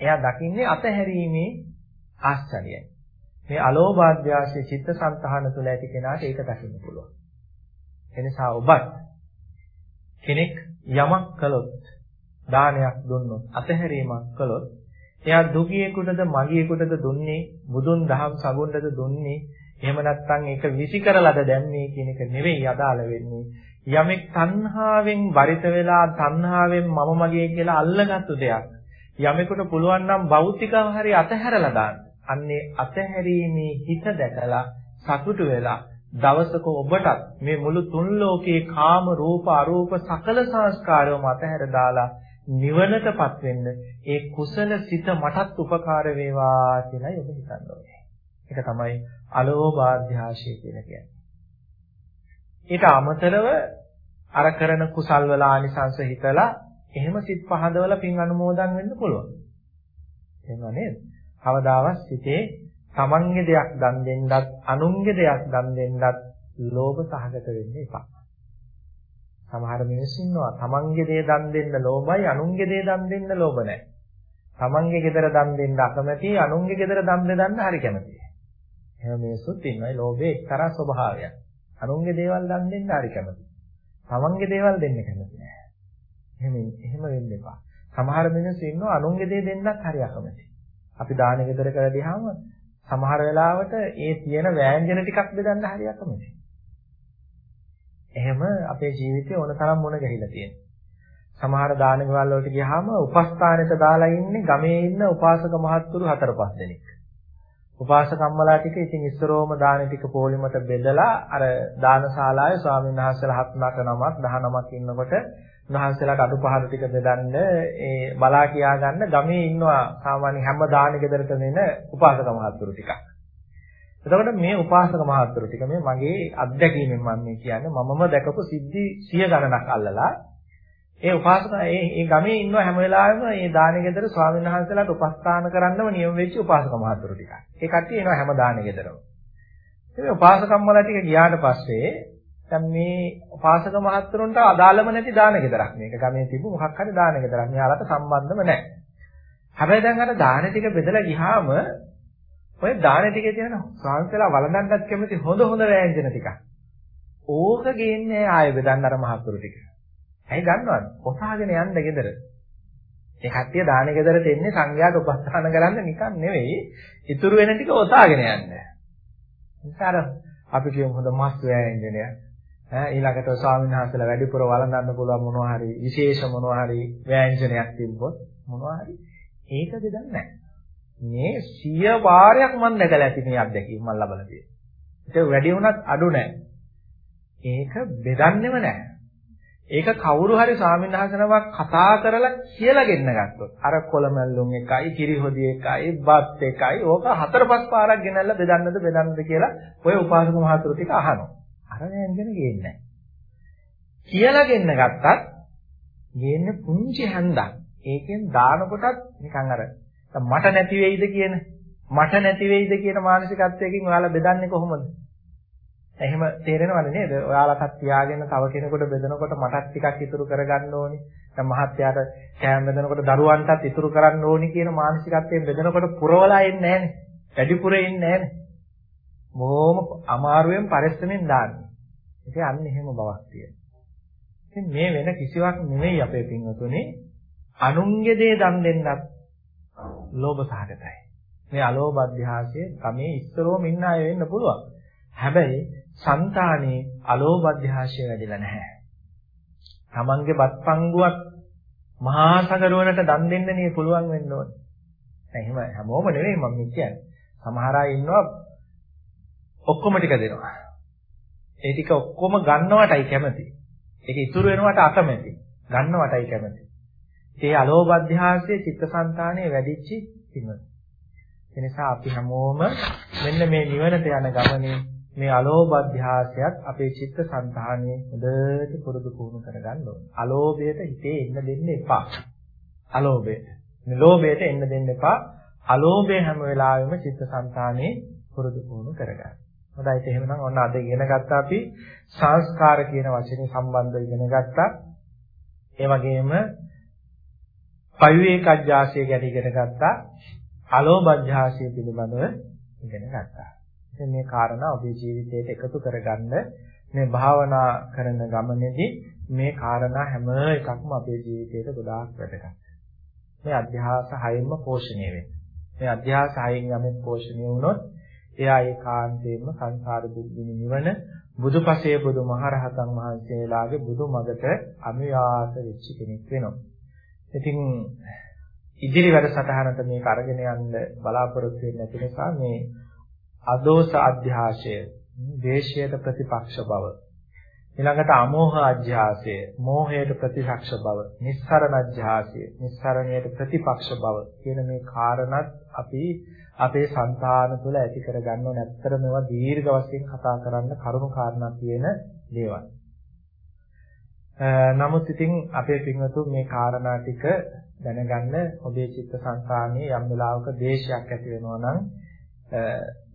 එයා දකින්නේ අතහැරීමේ ආශ්චර්යයි. මේ අලෝභාද්‍යාසයේ චිත්තසංතාන තුළ ඇති කෙනාට ඒක දකින්න පුළුවන්. එනිසා ඔබත් කෙනෙක් යමක් කළොත් දානයක් දුන්නොත් අතහැරීමක් කළොත් එයා දුගියෙකුටද මගියෙකුටද දුන්නේ බුදුන් දහම් සගුණටද දුන්නේ එහෙම නැත්නම් ඒක විසි කරලාද දැම්මේ කියන එක නෙවෙයි අදාළ වෙන්නේ යමෙක් තණ්හාවෙන් බරිත වෙලා තණ්හාවෙන් මම මගේ කියලා අල්ලගත්තු දෙයක් යමෙකුට පුළුවන් නම් භෞතිකව හරි අතහැරලා දාන්න අන්නේ අතහැරීමේ හිත දැකලා සතුටු වෙලා දවසක ඔබටත් මේ මුළු තුන් ලෝකේ කාම රූප අරූප සකල සංස්කාරවම අතහැර දාලා නිවනටපත් වෙන්න ඒ කුසල සිත මටත් උපකාර වේවා කියලායි ඔබ හිතන්න ඕනේ. ඒක තමයි අලෝභාධ්‍යාශය කියලා කියන්නේ. ඊට අමතරව අර කරන කුසල් වල ආනිසංස හිතලා එහෙම සිත් පහදවල පින් අනුමෝදන් වෙන්න පුළුවන්. එහෙම නේද? කවදාවත් සිතේ තමන්ගේ දෙයක් දන් දෙන්නත් අනුන්ගේ දෙයක් දන් දෙන්නත් ලෝභ සහගත වෙන්න එපා. සමහර මිනිස්සු ඉන්නවා තමන්ගේ දේ දන් දෙන්න ලෝභයි අනුන්ගේ දේ දන් දෙන්න ලෝභ නැහැ. තමන්ගේ ගෙදර දන් දෙන්න අකමැති අනුන්ගේ ගෙදර දන් දෙන්න හරි කැමතියි. එහෙම මිනිස්සුත් ඉන්නවා. ඒ ලෝභයේ එක්තරා ස්වභාවයක්. අනුන්ගේ දේවල් දන් දෙන්න හරි කැමතියි. තමන්ගේ දේවල් දෙන්න කැමති නැහැ. එහෙම එහෙම වෙන්න එපා. සමහර මිනිස්සු ඉන්නවා අනුන්ගේ දේ දෙන්නත් හරි අකමැති. අපි දාන ගෙදර කරලා දිහාම සමහර වෙලාවට ඒ තියෙන වෑංජන ටිකක් බෙදන්න හරි අකමැති. එහෙම අපේ ජීවිතේ ඕන තරම් මොන ගහිලා තියෙනවා. සමහර දාන ගෙවල් වලට ගියාම උපස්ථානෙට දාලා ඉන්නේ ගමේ ඉන්න උපාසක මහත්තුරු හතර පහ දෙනෙක්. උපාසක අම්මලා ටික ඉතින් ඉස්සරෝම දාන ටික පොලිමට බෙදලා අර දානශාලාවේ ස්වාමීන් වහන්සේලා හත් නට නමක් 19ක් ඉන්නකොට උන්වහන්සේලාට අඩුපහර ටික බෙදන්න ඒ බලා කියා ගන්න ගමේ ඉන්නවා සාමාන්‍ය හැම දාන ගෙදරටම එන උපාසක මහත්තුරු ටිකක්. එතකොට මේ උපාසක මහත්තුරු ටික මේ මගේ අත්දැකීමෙන් මම මේ කියන්නේ මමම දැකපු සිද්ධි සිය ගණනක් අල්ලලා ඒ උපාසක ඒ ඒ ගමේ ඉන්න හැම වෙලාවෙම මේ දානෙ ගෙදර ස්වාමීන් වහන්සේලාට උපස්ථාන කරන්නම නියම වෙච්ච උපාසක මහත්තුරු ටිකක්. ඒ කට්ටිය එනවා හැම දානෙ ගෙදරම. ඉතින් උපාසකම්මලා ටික ගියාට පස්සේ දැන් මේ උපාසක මහත්තුරුන්ට අදාළම නැති දාන ගෙදරක් මේක. ගමේ තිබු මොකක් හරි දාන ගෙදරක්. මෙයාලට සම්බන්ධම නැහැ. හැබැයි දැන් අර දාන ටික බෙදලා ගියාම ඔය දාන ටිකේ තියෙන සංසලා වළඳන්නත් කැමති හොඳ හොඳ වෑංජන ටික. ඕක ගේන්නේ ආයෙ බෙදන්න අර මහත්තුරු ටික. ඇයි දන්නවද? ඔසාගෙන යන්න ගෙදර. ඒ කට්ටිය දාන ගෙදරට එන්නේ සංඝයාට උපස්ථාන කරන්න නිකන් නෙවෙයි. ඉතුරු වෙන ටික ඔසාගෙන යන්න. නිසා අපි කියමු හොඳ මස් වෑංජනය. ඈ ඊළඟට ස්වාමීන් වහන්සේලා වැඩිපුර වළඳන්න පුළුවන් මොනවා හරි විශේෂ මොනවා හරි වෑංජනයක් තිබ්බොත් මොනවා හරි ඒක දෙදන්නේ නැහැ. මේ සිය වාරයක් මම දැකලා ඇති මේ අත්දැකීම මම ලබලා තියෙනවා. ඒක වැඩි වුණත් අඩු නැහැ. ඒක බෙදන්නෙම නැහැ. ඒක කවුරු හරි ස්වාමීන් වහන්සේනමක් කතා කරලා කියලා ගෙන්න ගත්තොත් අර කොළමැල්ලුම් එකයි කිරිහොදි එකයි බත් එකයි ඕක හතර පහ පාරක් ගෙනල්ලා බෙදන්නද බෙදන්නද කියලා ඔය උපාසක මහතුරු ටික අහනවා. අර නෑන්ගෙන ගේන්නේ නැහැ. කියලා ගෙන්න ගත්තත් ගේන්නේ පුංචි හැන්දක්. ඒකෙන් දානකොටත් නිකන් අර මට නැති වෙයිද කියන මට නැති වෙයිද කියන මානසිකත්වයකින් ඔයාලා බෙදන්නේ කොහොමද? එහෙම තේරෙනවද නේද? ඔයාලටත් තියාගෙන තව කෙනෙකුට බෙදනකොට මටත් ටිකක් ඉතුරු කරගන්න ඕනි. දැන් මහත්යාට කෑම බෙදනකොට දරුවන්ටත් ඉතුරු කරන්න ඕනි කියන මානසිකත්වයෙන් බෙදනකොට පුරවලා එන්නේ නැහනේ. වැඩිපුර එන්නේ නැහනේ. බොහොම අමාරුවෙන් පරිස්සමෙන් දාන්නේ. ඒක අන්න එහෙම බවක් තියෙනවා. ඉතින් මේ වෙන කිසිවක් නෙවෙයි අපේ පින්වතුනි. අනුන්ගේ දේ දන් දෙන්නත් ලෝභ සහගතයි. මේ අලෝභ අධ්‍යාසයේ ගමේ ඉස්සරෝම ඉන්න අය වෙන්න පුළුවන්. හැබැයි సంతානේ අලෝභ අධ්‍යාසය වැඩිලා නැහැ. Tamange බත් පංගුවක් මහා සගරවලට දන් දෙන්න නේ පුළුවන් වෙන්න ඕනේ. එහෙම හැමෝම නෙවෙයි මම කියන්නේ. සමහර අය ඉන්නවා ඔක්කොම ටික දෙනවා. ඒ ටික ඔක්කොම ගන්නවටයි කැමති. ඒක ඉතුරු වෙනවට අකමැති. ගන්නවටයි කැමති. ඒ අලෝභ අධ්‍යාසයේ චිත්තසංතානයේ වැඩිච්ච පින්වත. ඒ නිසා අපි හැමෝම මෙන්න මේ නිවනට යන ගමනේ මේ අලෝභ අධ්‍යාසයත් අපේ චිත්තසංතානයේ හොඳට පුරුදු පුහුණු කරගන්න ඕනේ. අලෝභයට හිතේ එන්න දෙන්න එපා. අලෝභයට. මේ ලෝභයට එන්න දෙන්න එපා. අලෝභය හැම වෙලාවෙම චිත්තසංතානයේ පුරුදු පුහුණු කරගන්න. හොඳයි එහෙනම් ඔන්න අද ඉගෙන ගත්තා අපි සංස්කාර කියන වචනේ සම්බන්ධව ඉගෙන ගත්තා. ඒ වගේම පවිවේකඥාසය ගැන ඉගෙන ගත්තා. අලෝභඥාසය පිළිබඳව ඉගෙන ගත්තා. ඉතින් මේ කාරණා ඔබේ ජීවිතයට එකතු කරගන්න මේ භාවනා කරන ගමනේදී මේ කාරණා හැම එකක්ම අපේ ජීවිතයට ගොඩාක් වැදගත්. මේ අධ්‍යාස හයෙන්ම පෝෂණය වෙන්නේ. මේ අධ්‍යාස හයෙන් යමෙක් පෝෂණය වුණොත් එයා ඒකාන්තයෙන්ම සංසාර දුක්ගිනි නිවන බුදුපසේ බුදුමහරහතන් වහන්සේලාගේ බුදු මගට අනුයාත වෙච්ච කෙනෙක් වෙනවා. ඉතින් ඉදිරි වැඩසටහනට මේක අරගෙන යන්න බලාපොරොත්තු වෙන්නේ නැති නිසා මේ අදෝස අධ්‍යාශය, දේශයට ප්‍රතිපක්ෂ බව. ඊළඟට අමෝහ අධ්‍යාසය, මෝහයට ප්‍රතිපක්ෂ බව, නිස්සරණ අධ්‍යාසය, නිස්සරණයට ප්‍රතිපක්ෂ බව කියන මේ කාරණත් අපි අපේ సంతාන තුළ ඇති කරගන්න ඕන. ඇත්තට මේවා දීර්ඝ වශයෙන් කතා කරන්න කරුණු කාරණා තියෙන දේවල්. නමුත් ඉතින් අපේ පින්වතුන් මේ කාරණා ටික දැනගන්න ඔබේ චිත්ත සංකාමයේ යම් වෙලාවක දේශයක් ඇති වෙනවා නම්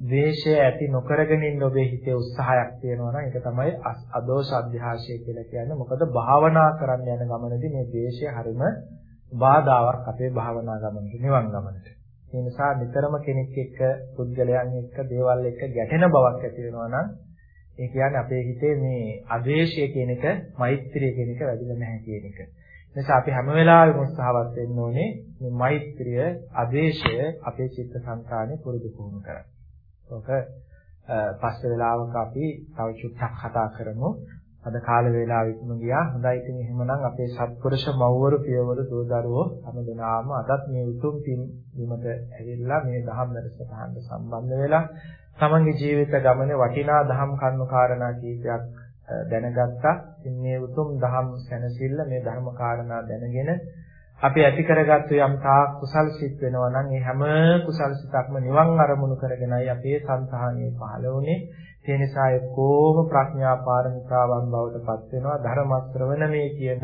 දේශය ඇති නොකරගෙන ඉන්න ඔබේ හිතේ උත්සාහයක් තියෙනවා නම් ඒක තමයි අදෝෂ අධ්‍යාශය කියලා කියන්නේ. මොකද භාවනා කරන්න යන ගමනදී මේ දේශය හරිම බාධාවක් අපේ භාවනා ගමනට, නිවන් ගමනට. ඒ නිසා නිතරම කෙනෙක් එක්ක, පුද්ගලයන් එක්ක, දේවල් එක්ක ගැටෙන බවක් ඇති වෙනවා නම් ඒ කියන්නේ අපේ හිතේ මේ අද්වේෂය කියන එක මෛත්‍රිය කියන එක වැඩිලා නැහැ කියන එක. නිසා අපි හැම වෙලාවෙම උත්සාහවත් වෙන්න ඕනේ මේ මෛත්‍රිය, අද්වේෂය අපේ චිත්ත සංකාරණය පුරුදු පුහුණු කරන්න. ඒක පස්සේ වෙලාවක අපි තව චුට්ටක් කතා කරමු. අද කාල වේලාව ඉක්ම ගියා. හොඳයි ඉතින් එහෙමනම් අපේ සත්පුරුෂ මව්වරු පියවරු දූ දරුවෝ හැමදෙනාම අදත් මේ උතුම් පින් වීමට ඇවිල්ලා මේ ධම්ම දර්ශනයට සම්බන්ධ වෙලා තමන්ගේ ජීවිත ගමනේ වටිනා දහම් කරුණු කාරණා කීපයක් දැනගත්තා. ඉතින් මේ උතුම් දහම් සැනසෙල්ල මේ ධර්ම කාරණා දැනගෙන අපි ඇති කරගත්තු යම් තාක් කුසල් සිත් වෙනවා නම් ඒ හැම කුසල් සිතක්ම නිවන් අරමුණු කරගෙනයි අපේ సంతානිය පහළ වුනේ. ඒ නිසා එක්කෝම ප්‍රඥා පාරමිතාවන් බවට පත් වෙනවා. ධර්ම ශ්‍රවණමේ කියන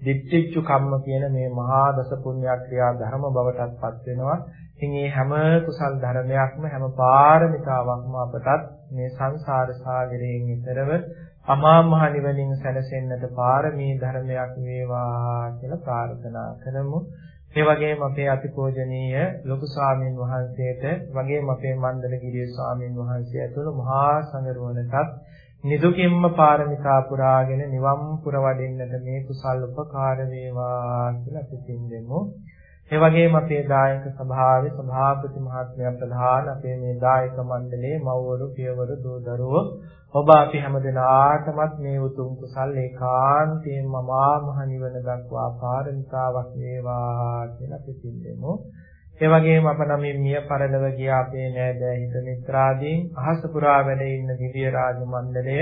දිට්ඨිච්චු කම්ම කියන මේ මහා දස පුණ්‍ය ක්‍රියා ධර්ම බවටත් පත් වෙනවා. ඉතින් මේ හැම කුසල් ධර්මයක්ම හැම පාරමිතාවක්ම අපටත් මේ සංසාර සාගරයෙන් ඈතරව අමා මහ නිවනින් සැනසෙන්නට පාරමී ධර්මයක් වේවා කියලා ප්‍රාර්ථනා කරමු. ඒ වගේම අපේ අතිපෝජනීය ලොකු ස්වාමීන් වහන්සේට වගේම අපේ මණ්ඩලගිරිය ස්වාමීන් වහන්සේ ඇතුළු මහා සංඝරුවනටත් නිදුකින්ම පාරමිතා පුරාගෙන නිවන් පුර වඩින්නට මේ කුසල් උපකාර වේවා කියලා පිටින් දෙමු. ඒ වගේම අපේ දායක සභාවේ සභාපති මහත්මයා ප්‍රධාන අපේ මේ දායක මණ්ඩලයේ මව්වරු පියවරු දූ දරුවෝ ඔබ අපි හැමදෙනාටමත් මේ උතුම් කුසල් ඒකාන්තයෙන්ම මහා මහ නිවන දක්වා පාරමිතාවක් වේවා කියලා පිටින් දෙමු. ඒ වගේම අප නමින් මිය පරලව ගිය අපේ නෑදෑ හිත මිත්‍රාදීන් අහස පුරා වැඩ ඉන්න දිව්‍ය රාජ මණ්ඩලය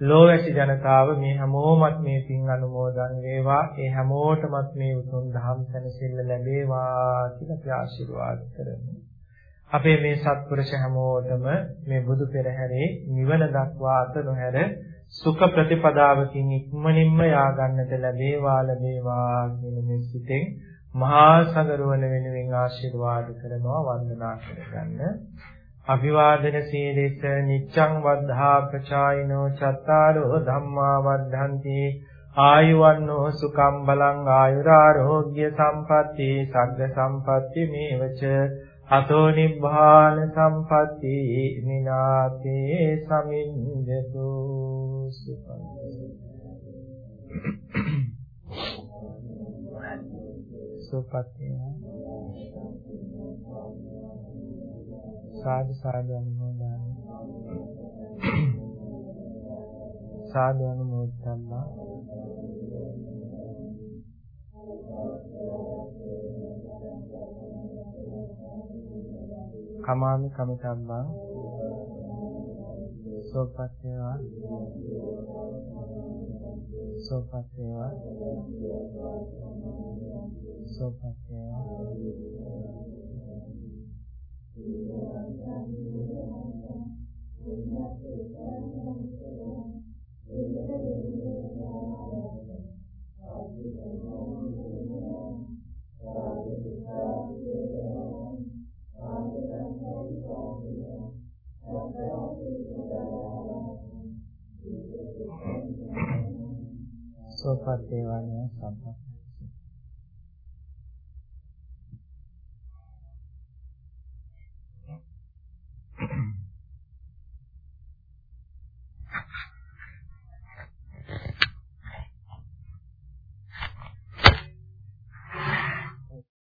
ලෝවැසි ජනතාව මේ හැමෝමත් මේ පින් අනුමෝදන් වේවා ඒ හැමෝටමත් මේ උතුම් ධම් සැනසෙල්ල ලැබේවා කියලා අපි ආශිර්වාද කරමු අපේ මේ සත්පුරුෂ හැමෝටම මේ බුදු පෙරහැරේ නිවන දක්වා අත නොහැර සුඛ ප්‍රතිපදාවකින් ඉක්මනින්ම යා ගන්නට ලැබේවා ලැබේවා කියන මේ සිතෙන් මහා සගරුවන වෙනුවෙන් ආශිර්වාද කරනවා වන්දනා කරගන්න. අභිවාදන සීලෙස නිච්ඡං වද්ධා ප්‍රචායිනෝ චත්තාරෝ ධම්මා වද්ධන්ති ආයුවන්නෝ සුකම් බලං ආයුරාෝග්‍ය සම්පatti සග්ග සම්පatti මේවච අතෝ නිබ්බාන සම්පatti මිනාතේ සමිඤ්ඤතු සුඛං සුවපත් වේවා සාදු සාදු අනුමෝදන්. සාදු අනුමෝදන්නා කමාමි කමිතම්බං සෝපත් වේවා සෝපත් වේවා සෝපත් වේවා සෝපත් වේවා නේ සම්පත්